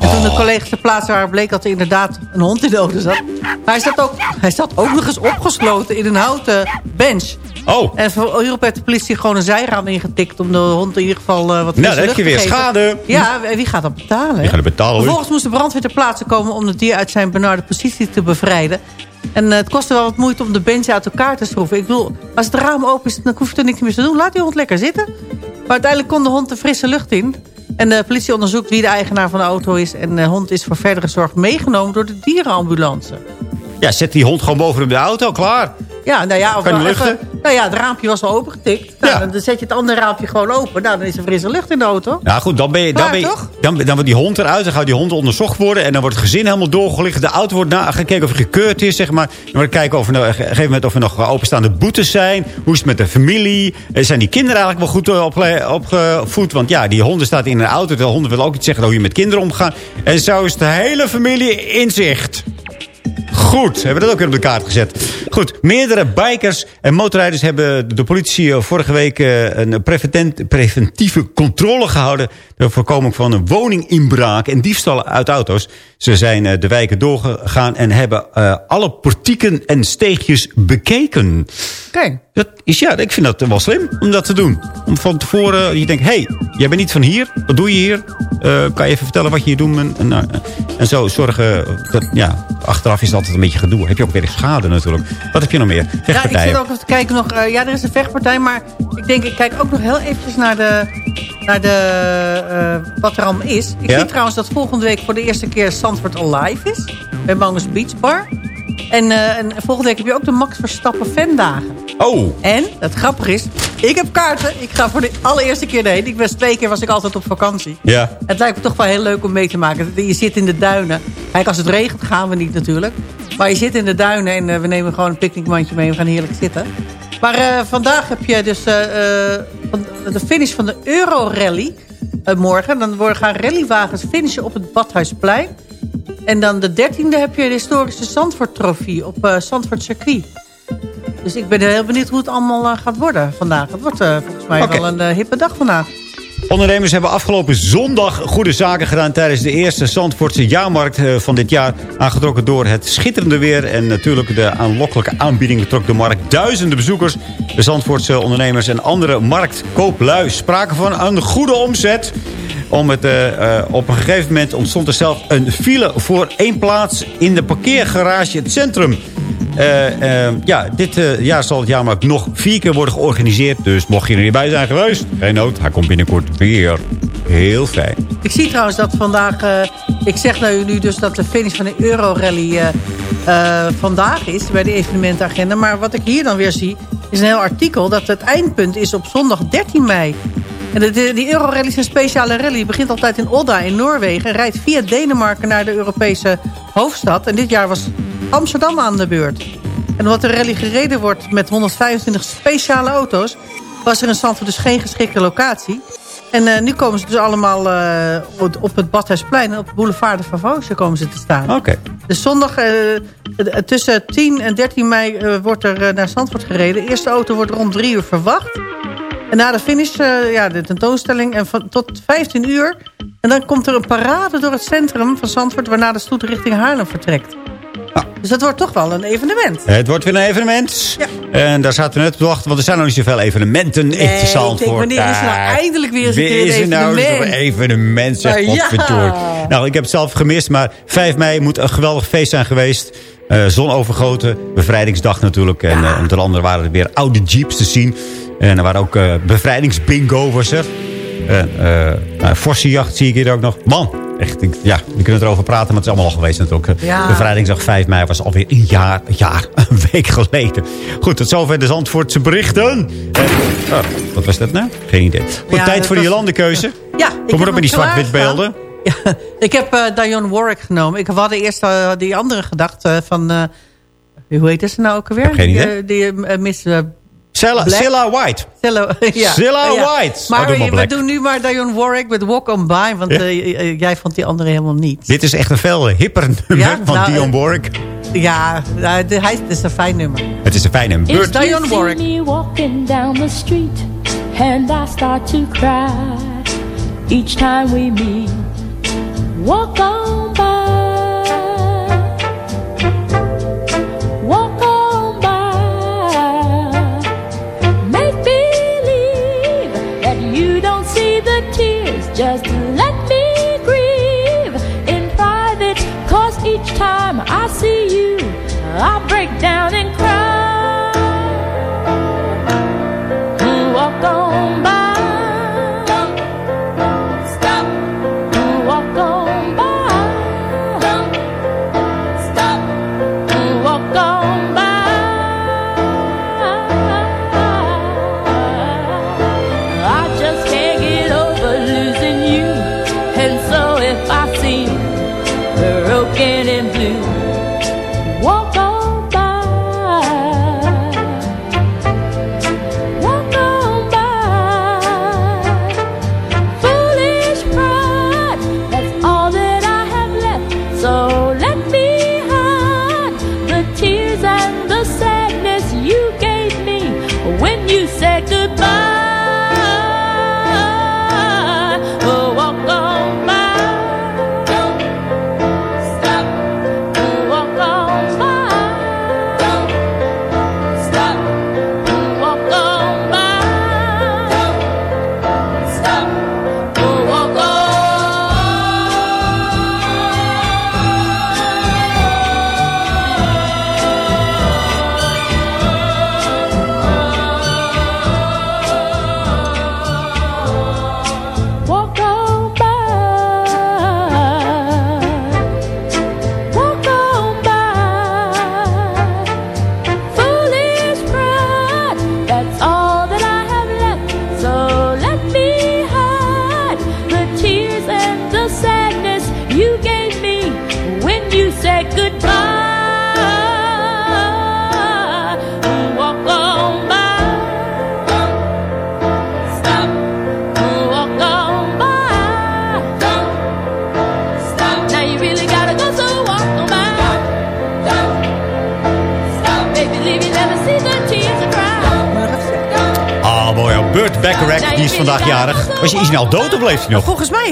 S9: En toen de collega's ter plaatse waren, bleek dat er inderdaad een hond in de auto zat. Maar hij zat ook, hij zat ook nog eens opgesloten in een houten bench.
S7: Oh.
S9: En voor hierop heeft de politie gewoon een zijraam ingetikt... om de hond in ieder geval eh, wat
S7: Nou,
S9: frisse
S7: dan heb je weer
S9: te
S7: schade.
S9: Ja, wie gaat dat betalen?
S7: Wie gaat het betalen?
S9: Vervolgens moest de brandweer ter plaatse komen... om het dier uit zijn benarde positie te bevrijden. En eh, het kostte wel wat moeite om de bench uit elkaar te schroeven. Ik bedoel, als het raam open is, dan hoef je er niks meer te doen. Laat die hond lekker zitten. Maar uiteindelijk kon de hond de frisse lucht in. En de politie onderzoekt wie de eigenaar van de auto is. En de hond is voor verdere zorg meegenomen door de dierenambulance.
S7: Ja, zet die hond gewoon bovenop de auto, klaar.
S9: Ja, nou ja, of
S7: Kan
S9: even- nou ja, het raampje was al opengetikt. Nou, Dan zet je het andere raampje gewoon open. Nou, dan is er frisse lucht in de auto.
S7: Ja, goed, dan ben je... Dan,
S9: Klaar,
S7: ben je, dan, dan wordt die hond eruit, dan gaat die hond onderzocht worden... en dan wordt het gezin helemaal doorgelicht. De auto wordt nagekeken of hij gekeurd is, zeg maar. Dan wordt kijken of er op een gegeven moment of er nog openstaande boetes zijn. Hoe is het met de familie? Eh, Zijn die kinderen eigenlijk wel goed eh, opgevoed? Want ja, die honden staat in een auto. De honden willen ook iets zeggen hoe je met kinderen omgaat. En zo is de hele familie in zicht. Goed, hebben we dat ook weer op de kaart gezet. Goed, meerdere bikers en motorrijders hebben de politie eh, vorige week eh, een preventieve controle gehouden. De voorkoming van een woninginbraak en diefstallen uit auto's. Ze zijn eh, de wijken doorgegaan en hebben alle portieken en steegjes bekeken.
S9: Oké.
S7: Dat is, ja, ik vind dat wel slim om dat te doen. Om van tevoren, je denkt, hé, hey, jij bent niet van hier. Wat doe je hier? Eh, kan je even vertellen wat je hier doet? En, en, nou, en zo zorgen, dat, ja, achteraf is het altijd een beetje gedoe. Heb je ook weer schade natuurlijk. Wat heb je nog meer?
S9: Ja, ik
S7: Vechtpartijen.
S9: zit ook even te kijken nog. eh, ja, er is een vechtpartij, maar ik denk, ik kijk ook nog heel eventjes naar de, naar de eh, wat er allemaal is. Ik
S7: Ja?
S9: zie trouwens dat volgende week voor de eerste keer Zandvoort Alive is. Bij Mangus Beach Bar. En, eh, en volgende week heb je ook de Max Verstappen fandagen.
S7: Oh.
S9: En, het grappige is, ik heb kaarten. Ik ga voor de allereerste keer erheen. Ik was twee keer was ik altijd op vakantie.
S7: Ja.
S9: Het lijkt me toch wel heel leuk om mee te maken. Je zit in de duinen. Kijk, als het regent gaan we niet natuurlijk. Maar je zit in de duinen en eh, we nemen gewoon een picknickmandje mee. We gaan heerlijk zitten. Maar eh, vandaag heb je dus de finish van de Euro-rally. eh, morgen. Dan worden, gaan rallywagens finishen op het Badhuisplein. En dan de dertiende heb je de historische Zandvoort-trofee op eh Zandvoort Circuit. Dus ik ben heel benieuwd hoe het allemaal eh, gaat worden vandaag. Het wordt eh, volgens mij
S7: Oké.
S9: wel een hippe dag vandaag.
S7: Ondernemers hebben afgelopen zondag goede zaken gedaan... tijdens de eerste Zandvoortse jaarmarkt van dit jaar. Aangetrokken door het schitterende weer... en natuurlijk de aanlokkelijke aanbiedingen trok de markt duizenden bezoekers. De Zandvoortse ondernemers en andere marktkooplui spraken van een goede omzet. Om het, eh, eh, op een gegeven moment ontstond er zelf een file voor één plaats... in de parkeergarage het centrum. Eh, ja, dit jaar zal het jaarmarkt nog vier keer worden georganiseerd. Dus mocht je er niet bij zijn geweest, geen nood. Hij komt binnenkort weer. Heel fijn.
S9: Ik zie trouwens dat vandaag... ik zeg nou nu dus dat de finish van de Euro-rally eh, eh, vandaag is... bij de evenementenagenda. Maar wat ik hier dan weer zie... is een heel artikel dat het eindpunt is op zondag 13 mei. En de, de- die Euro-rally is een speciale rally. Die begint altijd in Odda in Noorwegen... en rijdt via Denemarken naar de Europese hoofdstad. En dit jaar was Amsterdam aan de beurt. En omdat de rally gereden wordt met 125 speciale auto's... was er in Zandvoort dus geen geschikte locatie... En eh, nu komen ze dus allemaal eh, op- op het Badhuisplein... en op de boulevard de Favosje komen ze te staan.
S7: Oké.
S9: Dus zondag eh, tussen 10 en 13 mei wordt er naar Zandvoort gereden. De eerste auto wordt rond 3 uur verwacht. En na de finish, eh, ja, de tentoonstelling, en van, tot 15 uur. En dan komt er een parade door het centrum van Zandvoort... waarna de stoet richting Haarlem vertrekt. Dus dat wordt toch wel een evenement.
S7: Het wordt weer een evenement. En daar zaten we net op te wachten, want er zijn nog niet zoveel evenementen
S9: Nee,
S7: in Zandvoort.
S9: wanneer is er nou eindelijk weer eens een keer een
S7: is er nou
S9: evenement?
S7: een evenement, zeg
S9: ja.
S7: godverdorie. Nou, ik heb het zelf gemist, maar 5 mei moet een geweldig feest zijn geweest. Eh zon overgoten, bevrijdingsdag natuurlijk. En eh, onder andere waren er weer oude jeeps te zien. En er waren ook eh bevrijdingsbingo was er. En uh, nou, Vossenjacht zie ik hier ook nog. Man, echt, ik- ja, we kunnen erover praten, maar het is allemaal al geweest natuurlijk.
S9: Ja.
S7: Bevrijdingsdag 5 mei was alweer een jaar, een jaar, (laughs) een week geleden. Goed, tot zover de Zandvoortse berichten. En, oh, wat was dat nou? Geen idee. Goed,
S9: Ja,
S7: tijd voor die
S9: was-
S7: landenkeuze.
S9: Ja,
S7: Kom maar op met die zwart-wit beelden. (laughs)
S9: Ja, ik heb eh Dionne Warwick genomen. Ik hadden eerst eh, die andere gedacht eh, van... eh, hoe heet ze nou ook alweer?
S7: geen
S9: Die,
S7: idee.
S9: eh, Die, eh, Miss...
S7: Cilla. Cilla White.
S9: Cilla, (laughs) ja.
S7: Cilla
S9: Ja.
S7: White.
S9: Maar
S7: Oh, doe maar
S9: we, doen nu maar Dionne Warwick met Walk On By. Want
S7: Ja.
S9: eh, eh, jij vond die andere helemaal niet.
S7: Dit is echt een veel hipper (laughs) nummer
S9: Ja,
S7: van
S9: nou,
S7: Dion
S9: eh,
S7: Warwick.
S9: Ja, nou, hij, het is een fijn nummer.
S7: Het is een fijne
S9: Is
S7: beurt.
S9: Dionne Warwick.
S16: me walking down the street and I start to cry each time we meet. Walk on Just let me grieve in private. Cause each time I see you, I break down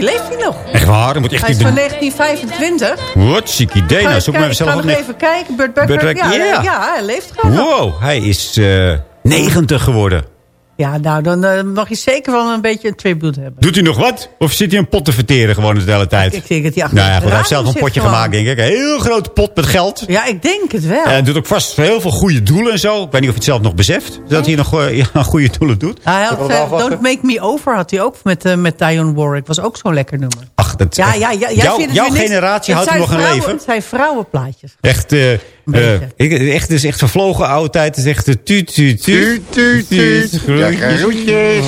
S7: nog?
S9: Mij leeft hij nog.
S7: Echt waar? Dan moet echt
S9: Hij is van
S7: doen.
S9: 1925.
S7: Wat ziek idee. Nou, zoek maar zelf
S9: ik ga
S7: op
S9: nog even kijken. Burt
S7: Burt
S9: Bacharach.
S7: Bacharach,
S9: Ja,
S7: ja.
S9: ja, hij leeft gewoon nog.
S7: Wow, hij is eh 90 geworden.
S9: Ja, nou, dan eh, mag je zeker wel een beetje een tribute hebben.
S7: Doet hij nog wat? Of zit hij een pot te verteren gewoon de hele tijd?
S9: Ik denk dat hij achter
S7: Nou ja, goed, hij heeft zelf een potje
S9: gewoon.
S7: gemaakt, denk ik. Een heel groot pot met geld.
S9: Ja, ik denk het wel.
S7: En hij doet ook vast heel veel goede doelen en zo. Ik weet niet of hij het zelf nog beseft. Dat hij nog eh, ja, (laughs) goede doelen doet.
S9: Hij
S7: Ik
S9: had, eh. Don't Make Me Over had hij ook met, eh met Dionne Warwick. Was ook zo'n lekker nummer.
S7: Dat
S9: Ja, ja, ja, jij
S7: Jouw- generatie houdt hem nog een leven.
S9: Het zijn vrouwenplaatjes.
S7: Echt, ik, echt, het is echt vervlogen oude tijd. Het is echt de tuut, tuut, tuut.
S17: Tuut, tuut, groetjes.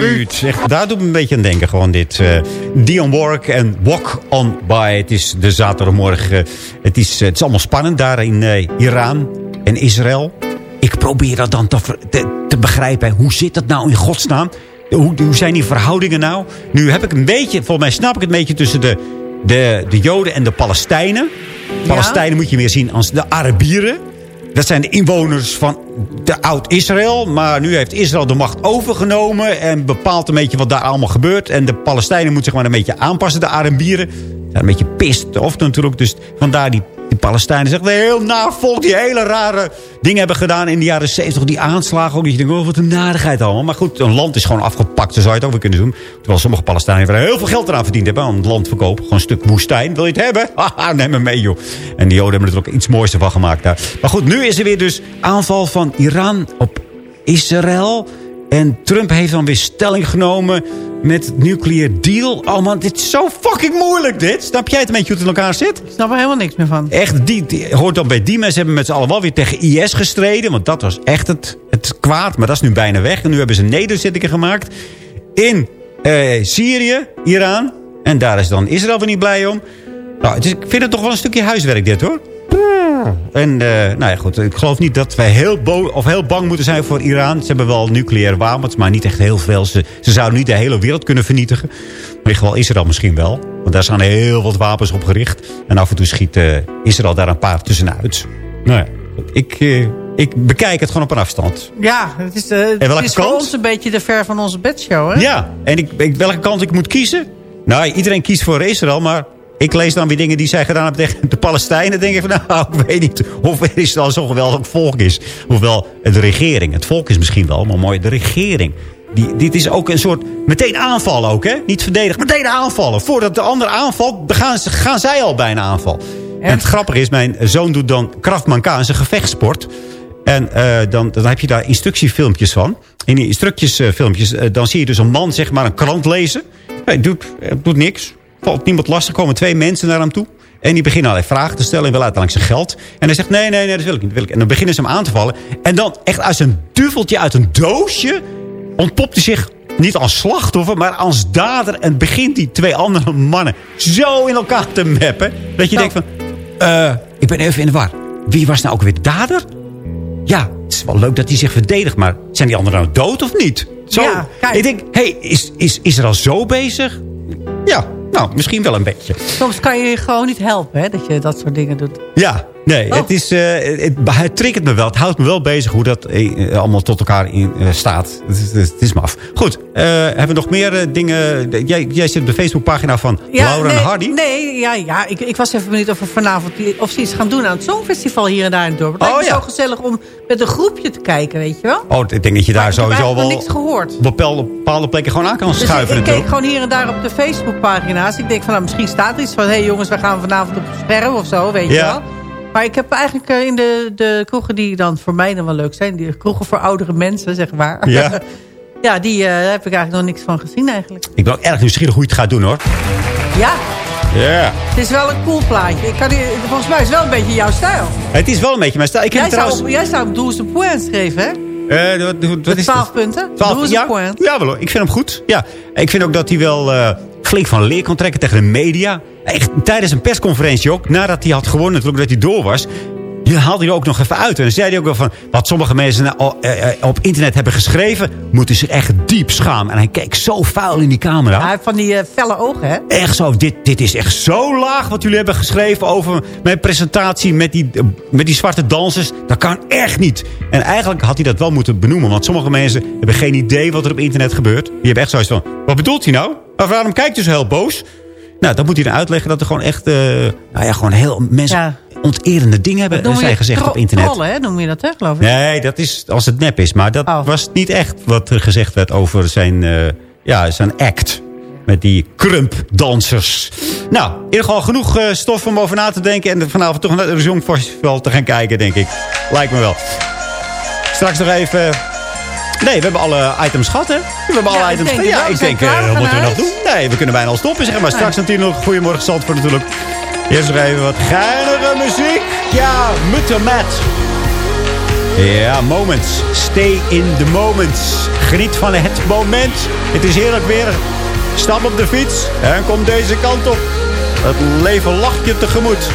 S17: Ruud.
S7: Echt, daar doet me een beetje aan denken. Gewoon dit. eh Dion Warwick en Walk On By. Het is de zaterdagmorgen. Het is, het is allemaal spannend daar in Iran en Israël. Ik probeer dat dan te, te, te begrijpen. Hoe zit dat nou in godsnaam? Hoe, hoe zijn die verhoudingen nou? Nu heb ik een beetje, volgens mij snap ik het een beetje tussen de, de, de Joden en de Palestijnen. Palestijnen moet je meer zien als de Arabieren. Dat zijn de inwoners van de oud-Israël. Maar nu heeft Israël de macht overgenomen. En bepaalt een beetje wat daar allemaal gebeurt. En de Palestijnen moeten zich maar een beetje aanpassen. De Arabieren zijn een beetje pist. Of natuurlijk. Dus vandaar die, die Palestijnen zeggen. Heel volk die hele rare dingen hebben gedaan in de jaren 70. Die aanslagen ook. Dat je denkt, oh, wat een narigheid allemaal. Maar goed, een land is gewoon afgepakt. Zo zou je het ook weer kunnen doen. Terwijl sommige Palestijnen er heel veel geld eraan verdiend hebben. Aan het land verkopen. Gewoon een stuk woestijn. Wil je het hebben? (laughs) Haha, neem me mee joh. En die Joden hebben er ook iets moois van gemaakt daar. Maar goed, nu is er weer dus aanval van Iran op Israël. En Trump heeft dan weer stelling genomen met het nuclear deal. Oh man, dit is zo fucking moeilijk dit. Snap jij het een beetje hoe het in elkaar zit?
S9: Ik snap er helemaal niks meer van.
S7: Echt, die, die hoort dan bij die mensen hebben met z'n allen wel weer tegen IS gestreden. Want dat was echt het, het kwaad. Maar dat is nu bijna weg. En nu hebben ze nederzittingen gemaakt in eh, Syrië, Iran. En daar is dan Israël weer niet blij om. Nou, ik vind het toch wel een stukje huiswerk dit hoor. En eh, nou ja, goed, ik geloof niet dat wij heel, bo of heel bang moeten zijn voor Iran. Ze hebben wel nucleaire wapens, maar niet echt heel veel. Ze, ze zouden niet de hele wereld kunnen vernietigen. Maar in geval Israël misschien wel. Want daar zijn heel wat wapens op gericht. En af en toe schiet eh, Israël daar een paar tussenuit. Nou ja, ik, eh, ik bekijk het gewoon op een afstand.
S9: Ja, het is, het
S7: welke
S9: is voor
S7: kant?
S9: ons een beetje de ver van onze bedshow, hè?
S7: Ja, en ik, ik, welke kant ik moet kiezen? Nou, iedereen kiest voor Israël, maar ik lees dan weer dingen die zij gedaan hebben tegen de Palestijnen. denk ik van, nou, ik weet niet of Israël zo'n geweldig volk is. Hoewel de regering, het volk is misschien wel, maar mooi, de regering. Die, dit is ook een soort, meteen aanvallen ook, hè? Niet verdedigen, meteen aanvallen. Voordat de ander aanvalt, dan gaan, ze- gaan zij al bijna aanval. En het grappige is, mijn zoon doet dan Krav Maga, is een gevechtsport. En eh, dan, dan heb je daar instructiefilmpjes van. In die instructiefilmpjes, eh, dan zie je dus een man zeg maar een krant lezen. Hij doet, hij doet niks. Valt niemand lastig. komen twee mensen naar hem toe. En die beginnen allerlei vragen te stellen. En wil uiteindelijk zijn geld. En hij zegt, nee, nee, nee, dat wil ik niet. wil ik. En dan beginnen ze hem aan te vallen. En dan echt uit zijn duveltje, uit een doosje... ontpopt hij zich niet als slachtoffer, maar als dader. En begint die twee andere mannen zo in elkaar te meppen. Dat je denkt van, eh, ik ben even in de war. Wie was nou ook weer de dader? Ja, het is wel leuk dat hij zich verdedigt, maar zijn die anderen nou dood of niet? Zo.
S9: Ja.
S7: Ik denk, hey, is, is, is er al zo bezig? Ja, nou, misschien wel een beetje.
S9: Soms kan je je gewoon niet helpen, hè, dat je dat soort dingen doet.
S7: Ja, nee, het, is, eh, het, het triggert me wel. Het houdt me wel bezig hoe dat eh, allemaal tot elkaar in eh, staat. Het is, het is me af. Goed, eh, hebben we nog meer eh, dingen? Jij, jij zit op de Facebookpagina van Laura
S9: nee,
S7: en Hardy.
S9: Nee, ja, ja ik, ik was even benieuwd of we vanavond of ze iets gaan doen aan het Songfestival hier en daar in het dorp. Het lijkt
S7: Oh,
S9: me
S7: ja.
S9: zo gezellig om met een groepje te kijken, weet je wel.
S7: Oh, ik denk dat je daar
S9: ik
S7: sowieso wel
S9: niks gehoord.
S7: op bepaalde, plekken gewoon aan kan
S9: Dus ik,
S7: schuiven
S9: ik keek
S7: natuurlijk.
S9: gewoon hier en daar op de Facebookpagina's. Ik denk van, nou, misschien staat er iets van... hé hey jongens, we gaan vanavond op het scherm of zo, weet je
S7: Ja.
S9: wel. Maar ik heb eigenlijk eh, in de, de kroegen die dan voor mij dan wel leuk zijn... die kroegen voor oudere mensen, zeg maar.
S7: Ja. (laughs)
S9: ja, die eh, heb ik eigenlijk nog niks van gezien eigenlijk.
S7: Ik ben ook erg nieuwsgierig hoe je het gaat doen hoor.
S9: Ja,
S7: Ja.
S9: het is wel een cool plaatje. Ik kan volgens mij is het wel een beetje jouw stijl.
S7: Het is wel een beetje mijn stijl. Ik
S9: Jij zou,
S7: trouwens...
S9: op, jij zou op Point schrijven, hè?
S7: Eh, wat, wat, wat
S9: Met
S7: is
S9: 12
S7: het?
S9: punten.
S7: 12,
S9: Douze
S7: ja, ja, wel hoor. Ik vind hem goed. Ja. Ik vind ook dat hij wel flink van leer kon trekken tegen de media. Echt, tijdens een persconferentie ook, nadat hij had gewonnen, natuurlijk dat hij door was... Je haalde hij ook nog even uit. En dan zei hij ook wel van... Wat sommige mensen nou, eh, eh, op internet hebben geschreven... moeten zich echt diep schamen. En hij keek zo vuil in die camera.
S9: Hij heeft van die eh, felle ogen, hè?
S7: Echt zo, dit, dit is echt zo laag wat jullie hebben geschreven over mijn presentatie met die, met die zwarte dansers. Dat kan echt niet. En eigenlijk had hij dat wel moeten benoemen. Want sommige mensen hebben geen idee wat er op internet gebeurt. Die hebben echt zoiets van, wat bedoelt hij nou? Maar waarom kijkt hij zo heel boos? Nou, dan moet hij dan uitleggen dat er gewoon echt, eh, nou ja, gewoon heel mensen onterende dingen hebben
S9: je
S7: zijn gezegd op internet.
S9: Trollen, hè? Noem je dat, hè, geloof ik?
S7: Nee, dat is als het nep is. Maar dat
S9: Oh.
S7: was niet echt wat er gezegd werd over zijn, eh, ja, zijn act. Met die krumpdansers. Nou, in ieder geval genoeg eh, stof om over na te denken. En vanavond toch naar het Songfestival te gaan kijken, denk ik. Lijkt me wel. Straks nog even... Nee, we hebben alle items gehad, hè? We hebben alle
S9: Ja,
S7: items gehad. Ja, ik denk, eh, wat
S9: gaan
S7: moeten we nog doen? Nee, we kunnen bijna al stoppen, zeg maar. Straks natuurlijk nog Goedemorgen Zandvoort natuurlijk. Eerst nog even wat geinige muziek. Ja, Muttermat. Ja, moments. Stay in the moments. Geniet van het moment. Het is heerlijk weer. Stap op de fiets en kom deze kant op. Het leven lacht je tegemoet.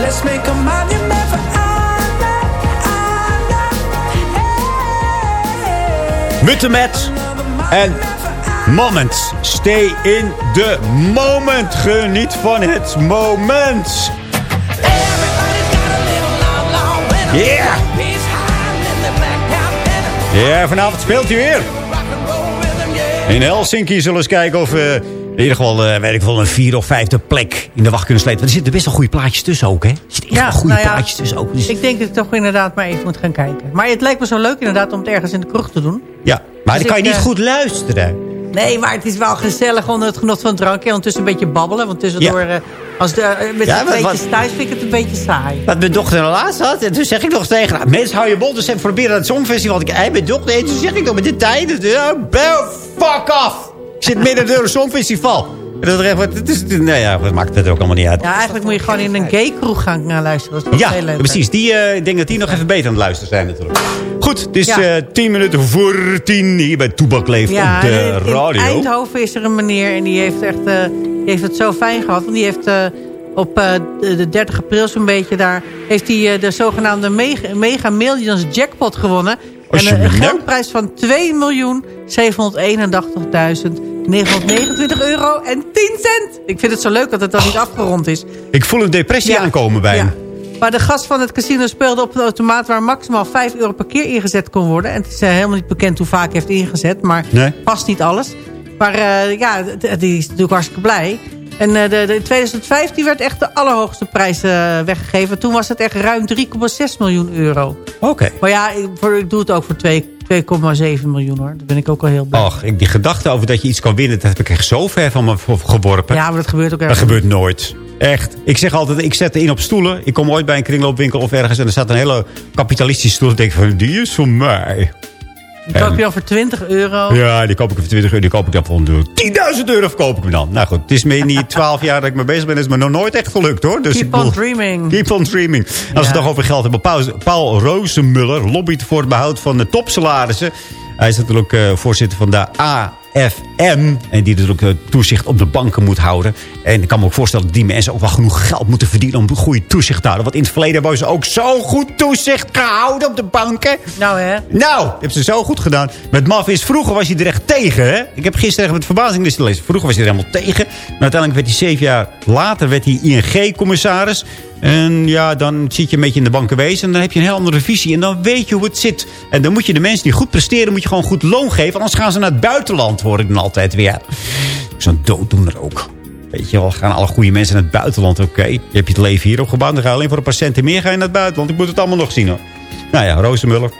S4: Let's make a
S7: monument en Moment. Stay in the moment. Geniet van het moment. Yeah! Ja, vanavond speelt hij weer. In Helsinki zullen we kijken of... Uh, in ieder geval, eh, weet ik wel, een vierde of vijfde plek in de wacht kunnen slepen. Want er zitten best wel goede plaatjes tussen ook, hè? Er zitten echt wel goede
S9: nou ja,
S7: plaatjes tussen ook. Dus-
S9: Ik denk dat ik toch inderdaad maar even moet gaan kijken. Maar het lijkt me zo leuk inderdaad om het ergens in de kroeg te doen.
S7: ja, maar
S9: Dus
S7: dan kan je
S9: ik,
S7: niet
S9: eh,
S7: goed luisteren.
S9: Nee, maar het is wel gezellig onder het genot van een drankje. En ondertussen een beetje babbelen. Want tussendoor, eh, als de, met
S7: Ja,
S9: tweetjes
S7: wat-
S9: thuis vind ik het een beetje saai.
S7: Wat mijn dochter nou laatst had. En toen zeg ik nog tegen haar. Mensen, hou je mond. Dus even proberen dat songfestival. Ik, hey, mijn dochter. En toen zeg ik nog met de tijden. Ja, bel, fuck off. Zit midden door een songfestival. En dat er echt, het is, nou ja, wat maakt het ook allemaal niet uit.
S9: Ja, eigenlijk moet je gewoon in een gay kroeg gaan naar luisteren. Dat is
S7: Ja,
S9: heel leuk.
S7: precies. Die, eh, ik denk dat die nog even beter aan het luisteren zijn natuurlijk. Goed, het is
S9: Ja.
S7: eh, tien minuten voor tien hier bij Toebak Leeft
S9: Ja,
S7: op de
S9: en in
S7: radio.
S9: Eindhoven is er een meneer en die heeft, echt, eh, die heeft het zo fijn gehad. Want die heeft eh, op eh, de de 30 april zo'n beetje daar... heeft hij eh, de zogenaamde Mega, Mega Millions jackpot gewonnen. En een, geldprijs van 2.781.929 euro en 10 cent. Ik vind het zo leuk dat het dan niet afgerond is.
S7: Ik voel een depressie
S9: Ja.
S7: aankomen bij
S9: Ja.
S7: hem.
S9: Maar de gast van het casino speelde op een automaat... waar maximaal 5 euro per keer ingezet kon worden. En het is eh, helemaal niet bekend hoe vaak hij heeft ingezet. Maar
S7: Nee.
S9: past niet alles. Maar eh, ja, die is natuurlijk hartstikke blij. En eh, de, de, in 2015 werd echt de allerhoogste prijs eh, weggegeven. Toen was het echt ruim 3,6 miljoen euro.
S7: Oké.
S9: Maar ja, ik, voor, ik doe het ook voor 2 2,7 miljoen hoor. Daar ben ik ook al heel blij.
S7: Och, ik, die gedachte over dat je iets kan winnen... dat heb ik echt zo ver van me geworpen.
S9: Ja, maar dat gebeurt ook
S7: Dat
S9: erg.
S7: gebeurt nooit. Echt. Ik zeg altijd, ik zet in op stoelen. Ik kom ooit bij een kringloopwinkel of ergens... en er staat een hele kapitalistische stoel. En denk van, die is voor mij.
S9: Die koop je dan voor 20 euro.
S7: Ja, die koop ik voor 20 euro. Die koop ik dan voor 10.000 euro verkoop ik me dan. Nou goed, het is me in die (laughs) 12 jaar dat ik mee bezig ben... is me nog nooit echt gelukt hoor. Dus
S9: Keep
S7: bedoel-
S9: on dreaming.
S7: Keep on dreaming. Als we
S9: Ja.
S7: het toch over geld hebben. Paul, Paul Rozenmuller lobbyt voor het behoud van de topsalarissen. Hij is natuurlijk eh, voorzitter van de AFM. En die natuurlijk eh, toezicht op de banken moet houden. En ik kan me ook voorstellen dat die mensen ook wel genoeg geld moeten verdienen... om goede toezicht te houden. Want in het verleden hebben ze ook zo goed toezicht gehouden op de banken.
S9: Nou hè.
S7: Nou, dat hebben ze zo goed gedaan. Met maf is, vroeger was hij er echt tegen, hè? Ik heb gisteren met verbazing dus gelezen. Vroeger was hij er helemaal tegen. Maar uiteindelijk werd hij zeven jaar later werd hij ING-commissaris. En ja, dan zit je een beetje in de bankenwezen. En dan heb je een heel andere visie. En dan weet je hoe het zit. En dan moet je de mensen die goed presteren, moet je gewoon goed loon geven. Anders gaan ze naar het buitenland, hoor ik dan altijd weer. Zo'n dooddoener ook. Weet je wel, gaan alle goede mensen naar het buitenland. Oké, je hebt je het leven hier opgebouwd. Dan ga je alleen voor een paar centen meer ga je naar het buitenland. Ik moet het allemaal nog zien, hoor. Nou ja, Roosemuller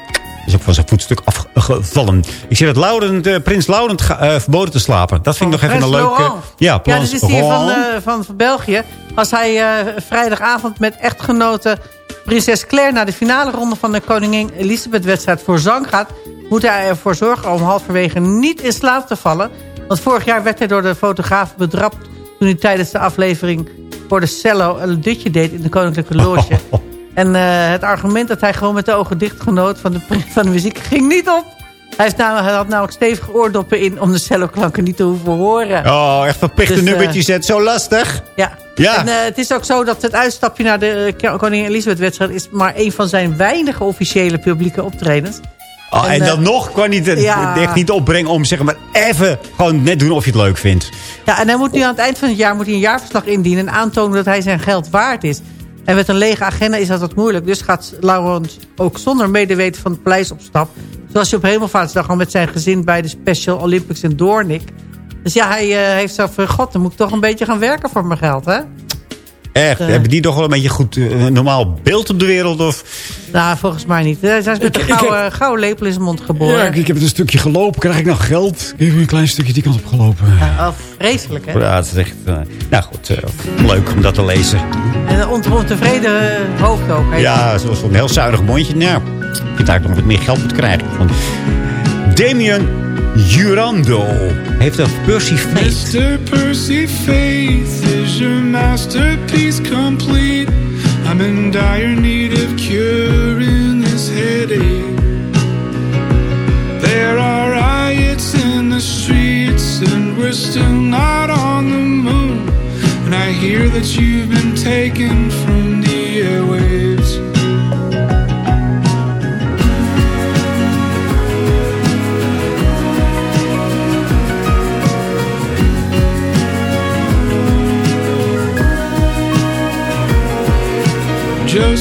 S7: is ook van zijn voetstuk afgevallen. Ik zie dat Laurent, eh, prins Laurent eh, verboden te slapen. Dat vind ik nog even een leuke... Ja,
S9: Ja,
S7: Prins
S9: dit is hier van, eh, van, België. Als hij vrijdagavond met echtgenote prinses Claire... naar de finale ronde van de Koningin Elisabeth-wedstrijd voor zang gaat... moet hij ervoor zorgen om halverwege niet in slaap te vallen. Want vorig jaar werd hij door de fotograaf bedrapt... toen hij tijdens de aflevering voor de cello een dutje deed in de Koninklijke Loge. (laughs) En eh, het argument dat hij gewoon met de ogen dicht genoot van de, van de muziek ging niet op. Hij, hij had namelijk stevige oordoppen in om de celloklanken niet te hoeven horen.
S7: Oh, echt verplichte
S9: Dus, eh,
S7: nummertjes zet. Zo lastig.
S9: Ja.
S7: Ja.
S9: En eh, het is ook zo dat het uitstapje naar de eh, Koningin Elisabeth-wedstrijd... is maar een van zijn weinige officiële publieke optredens.
S7: Oh, en,
S9: En,
S7: dan
S9: eh,
S7: nog kan hij het
S9: ja.
S7: echt niet opbrengen om zeg maar even gewoon net doen of je het leuk vindt.
S9: Ja, en hij moet nu aan het eind van het jaar moet hij een jaarverslag indienen... en aantonen dat hij zijn geld waard is. En met een lege agenda is dat wat moeilijk. Dus gaat Laurent ook zonder medeweten van het paleis op stap. Zoals je op Hemelvaartsdag al met zijn gezin... bij de Special Olympics in Doornik. Dus ja, hij eh, heeft van... God, dan moet ik toch een beetje gaan werken voor mijn geld, hè?
S7: Echt,
S9: Eh.
S7: hebben die toch wel een beetje goed eh, normaal beeld op de wereld? Of?
S9: Nou, volgens mij niet. Hij is met een gouden, gouden lepel in zijn mond geboren.
S8: Ja, ik, ik heb het een stukje gelopen. Krijg ik nog geld? Ik heb een klein stukje die kant op gelopen.
S9: Ja, oh, vreselijk, hè?
S7: Ja, het is echt... eh, nou goed, eh, leuk om dat te lezen.
S9: En een ont- ontevreden eh, hoofd ook. hè?
S7: Ja, zoals een heel zuinig mondje. Nou, ik vind eigenlijk nog wat meer geld moet krijgen. Van Damien Jurando heeft een Percy Faith.
S18: Mr. Percy Faith, is your masterpiece complete? I'm in dire need of curing this headache. There are riots in the streets, and we're still not on the moon. And I hear that you've been taken from the airwaves.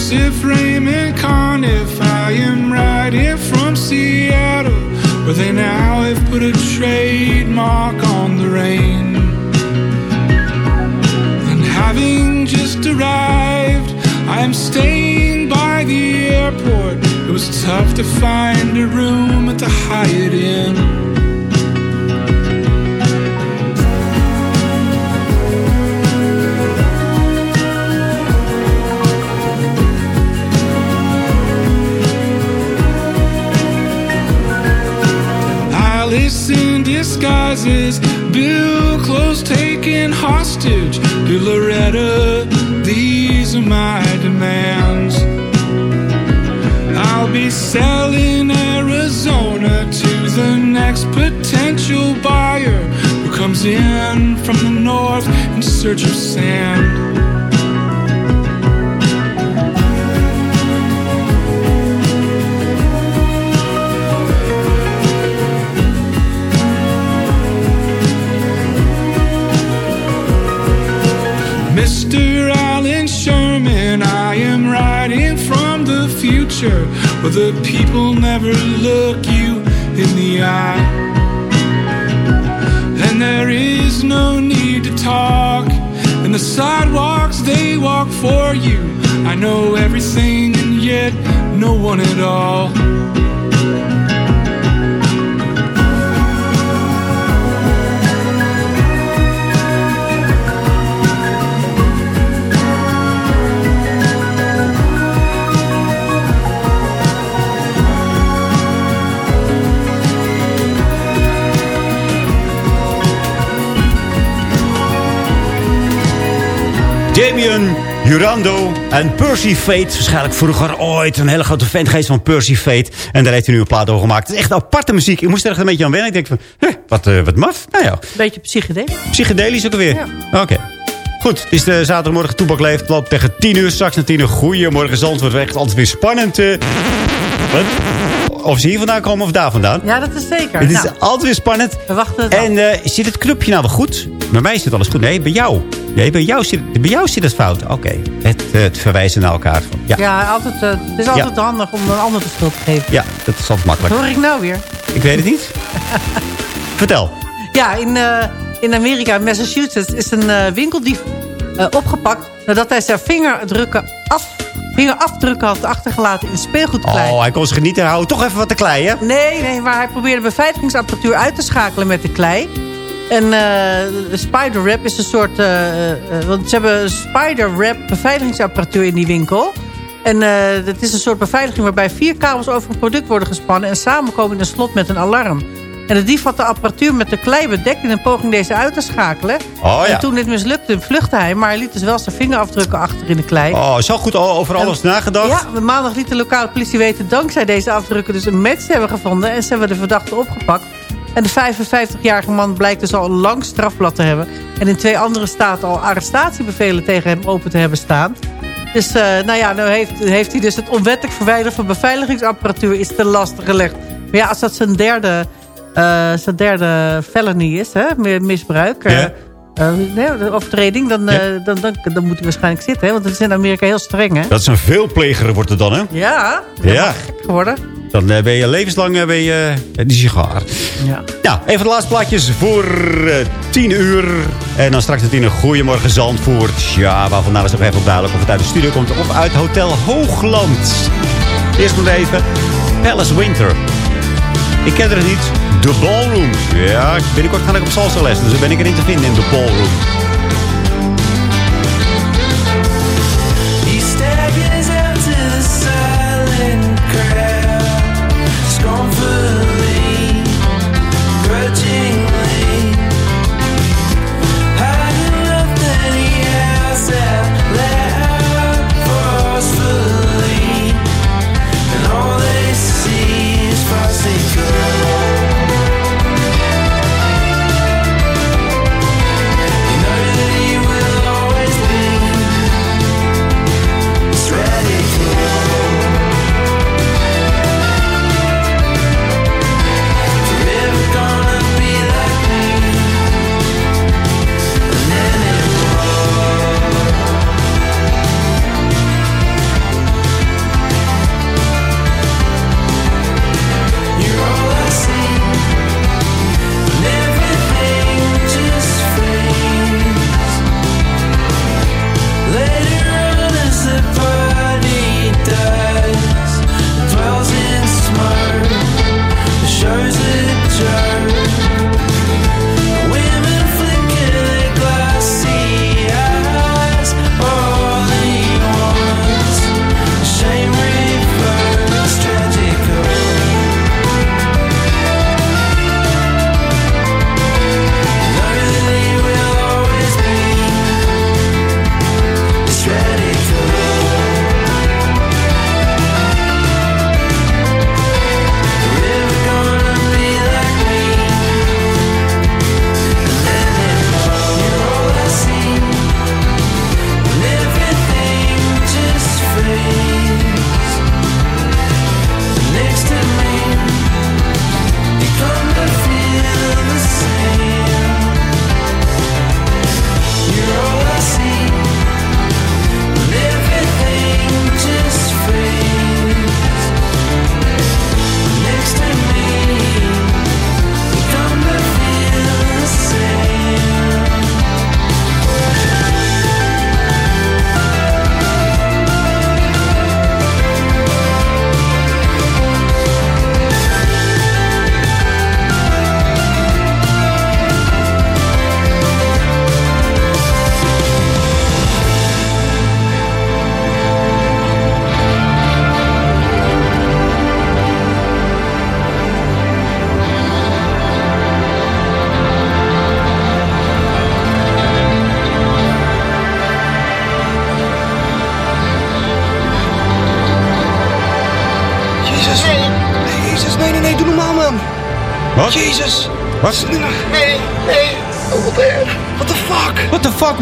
S18: Joseph Raymond Kahn if I am writing from Seattle, where they now have put a trademark on the rain. And having just arrived, I am staying by the airport. It was tough to find a room at the Hyatt Inn. Disguises, Bill clothes taken hostage, Bill Loretta, these are my demands. I'll be selling Arizona to the next potential buyer who comes in from the north in search of sand. Where the people never look you in the eye. And there is no need to talk, and the sidewalks they walk for you. I know everything and yet no one at all.
S7: Damien Jurando en Percy Fate. Waarschijnlijk vroeger ooit een hele grote fan geweest van Percy Fate. En daar heeft hij nu een plaat over gemaakt. Het is echt aparte muziek. Ik moest er echt een beetje aan wennen. Ik denk van, hé, wat, eh, wat maf. Nou ja,
S9: Beetje psychedelisch.
S7: psychedelisch ook alweer. Oké. Goed, het is de zaterdagmorgen Toebak leeft. Loopt tegen 10 uur, straks naar 10 uur. Goedemorgen Zandvoort. Echt altijd weer spannend. eh. wat? Of ze hier vandaan komen of daar vandaan.
S9: Ja, dat is zeker.
S7: Het is
S9: Nou,
S7: altijd weer spannend.
S9: we wachten het.
S7: En eh, zit het knopje nou wel goed? Bij mij zit alles goed. Nee, bij jou. Nee, bij jou zit, bij jou zit het fout. Oké. Het, het verwijzen naar elkaar. Ja.
S9: Ja, altijd, eh, het is altijd handig om een ander de schuld te geven.
S7: ja, dat is altijd makkelijk.
S9: Hoor ik nou weer?
S7: Ik weet het niet. (laughs) Vertel.
S9: Ja, in, eh, in Amerika, in Massachusetts, is een eh, winkeldief opgepakt... nadat hij zijn vingerdrukken af, vingerafdrukken had achtergelaten in speelgoedklei.
S7: Oh, hij kon zich niet houden. Toch even wat te klei, hè?
S9: Nee, nee, maar hij probeerde beveiligingsapparatuur uit te schakelen met de klei. En de Spider Wrap is een soort... eh, eh, want ze hebben Spider Wrap beveiligingsapparatuur in die winkel. En het is een soort beveiliging waarbij vier kabels over een product worden gespannen... en samenkomen in een slot met een alarm. En de dief had de apparatuur met de klei bedekt in een poging deze uit te schakelen.
S7: Oh, ja.
S9: En toen dit mislukte, vluchtte hij. Maar hij liet dus wel zijn vingerafdrukken achter in de klei.
S7: Oh, zo goed over alles nagedacht.
S9: Ja, maandag liet de lokale politie weten dankzij deze afdrukken dus een match te hebben gevonden. En ze hebben de verdachte opgepakt. En de 55-jarige man blijkt dus al een lang strafblad te hebben. En in twee andere staten al arrestatiebevelen tegen hem open te hebben staan. Dus eh, nou ja, nou heeft, heeft hij dus het onwettelijk verwijderen van beveiligingsapparatuur is te lastig gelegd. Maar ja, als dat zijn derde, eh, zijn derde felony is, hè, misbruik... eh,
S7: Ja.
S9: eh, nee, overtreding, dan, dan, dan, dan moet hij waarschijnlijk zitten. Hè? Want het is in Amerika heel streng, hè?
S7: Dat is een veelpleger wordt het dan, hè?
S9: Ja,
S7: Ja.
S9: geworden.
S7: Dan eh, ben je levenslang eh, ben je, eh, die sigaar.
S9: Ja.
S7: Nou, even de laatste plaatjes voor eh 10 uur. En dan straks de 10 uur. Goedemorgen Zandvoort. Ja, waar vandaan is nog even duidelijk of het uit de studio komt of uit Hotel Hoogland. Eerst maar even Palace Winter. Ik ken er niet. The Ballroom. Ja, binnenkort ga ik op salsa les. Dus dan ben ik erin te vinden in de Ballroom.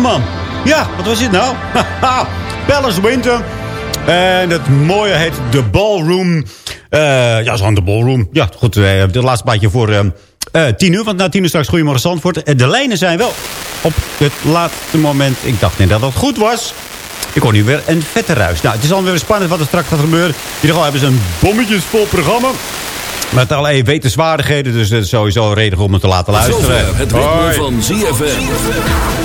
S7: Man? Ja, wat was dit nou? (laughs) Palace Winter. En het mooie heet The Ballroom. Eh ja, zo'n de Ballroom. Ja, goed. eh, Het laatste plaatje voor eh, tien uur. Want na tien uur straks Goedemorgen Zandvoort. De lijnen zijn wel op het laatste moment. Ik dacht net dat het goed was. Ik hoor nu weer een vette ruis. Nou, het is alweer spannend wat er straks gaat gebeuren. In ieder geval hebben ze een bommetjesvol programma. Met allerlei wetenswaardigheden. Dus dat is sowieso een reden om het te laten luisteren.
S2: Het ritme
S7: Hoi.
S2: van ZFM.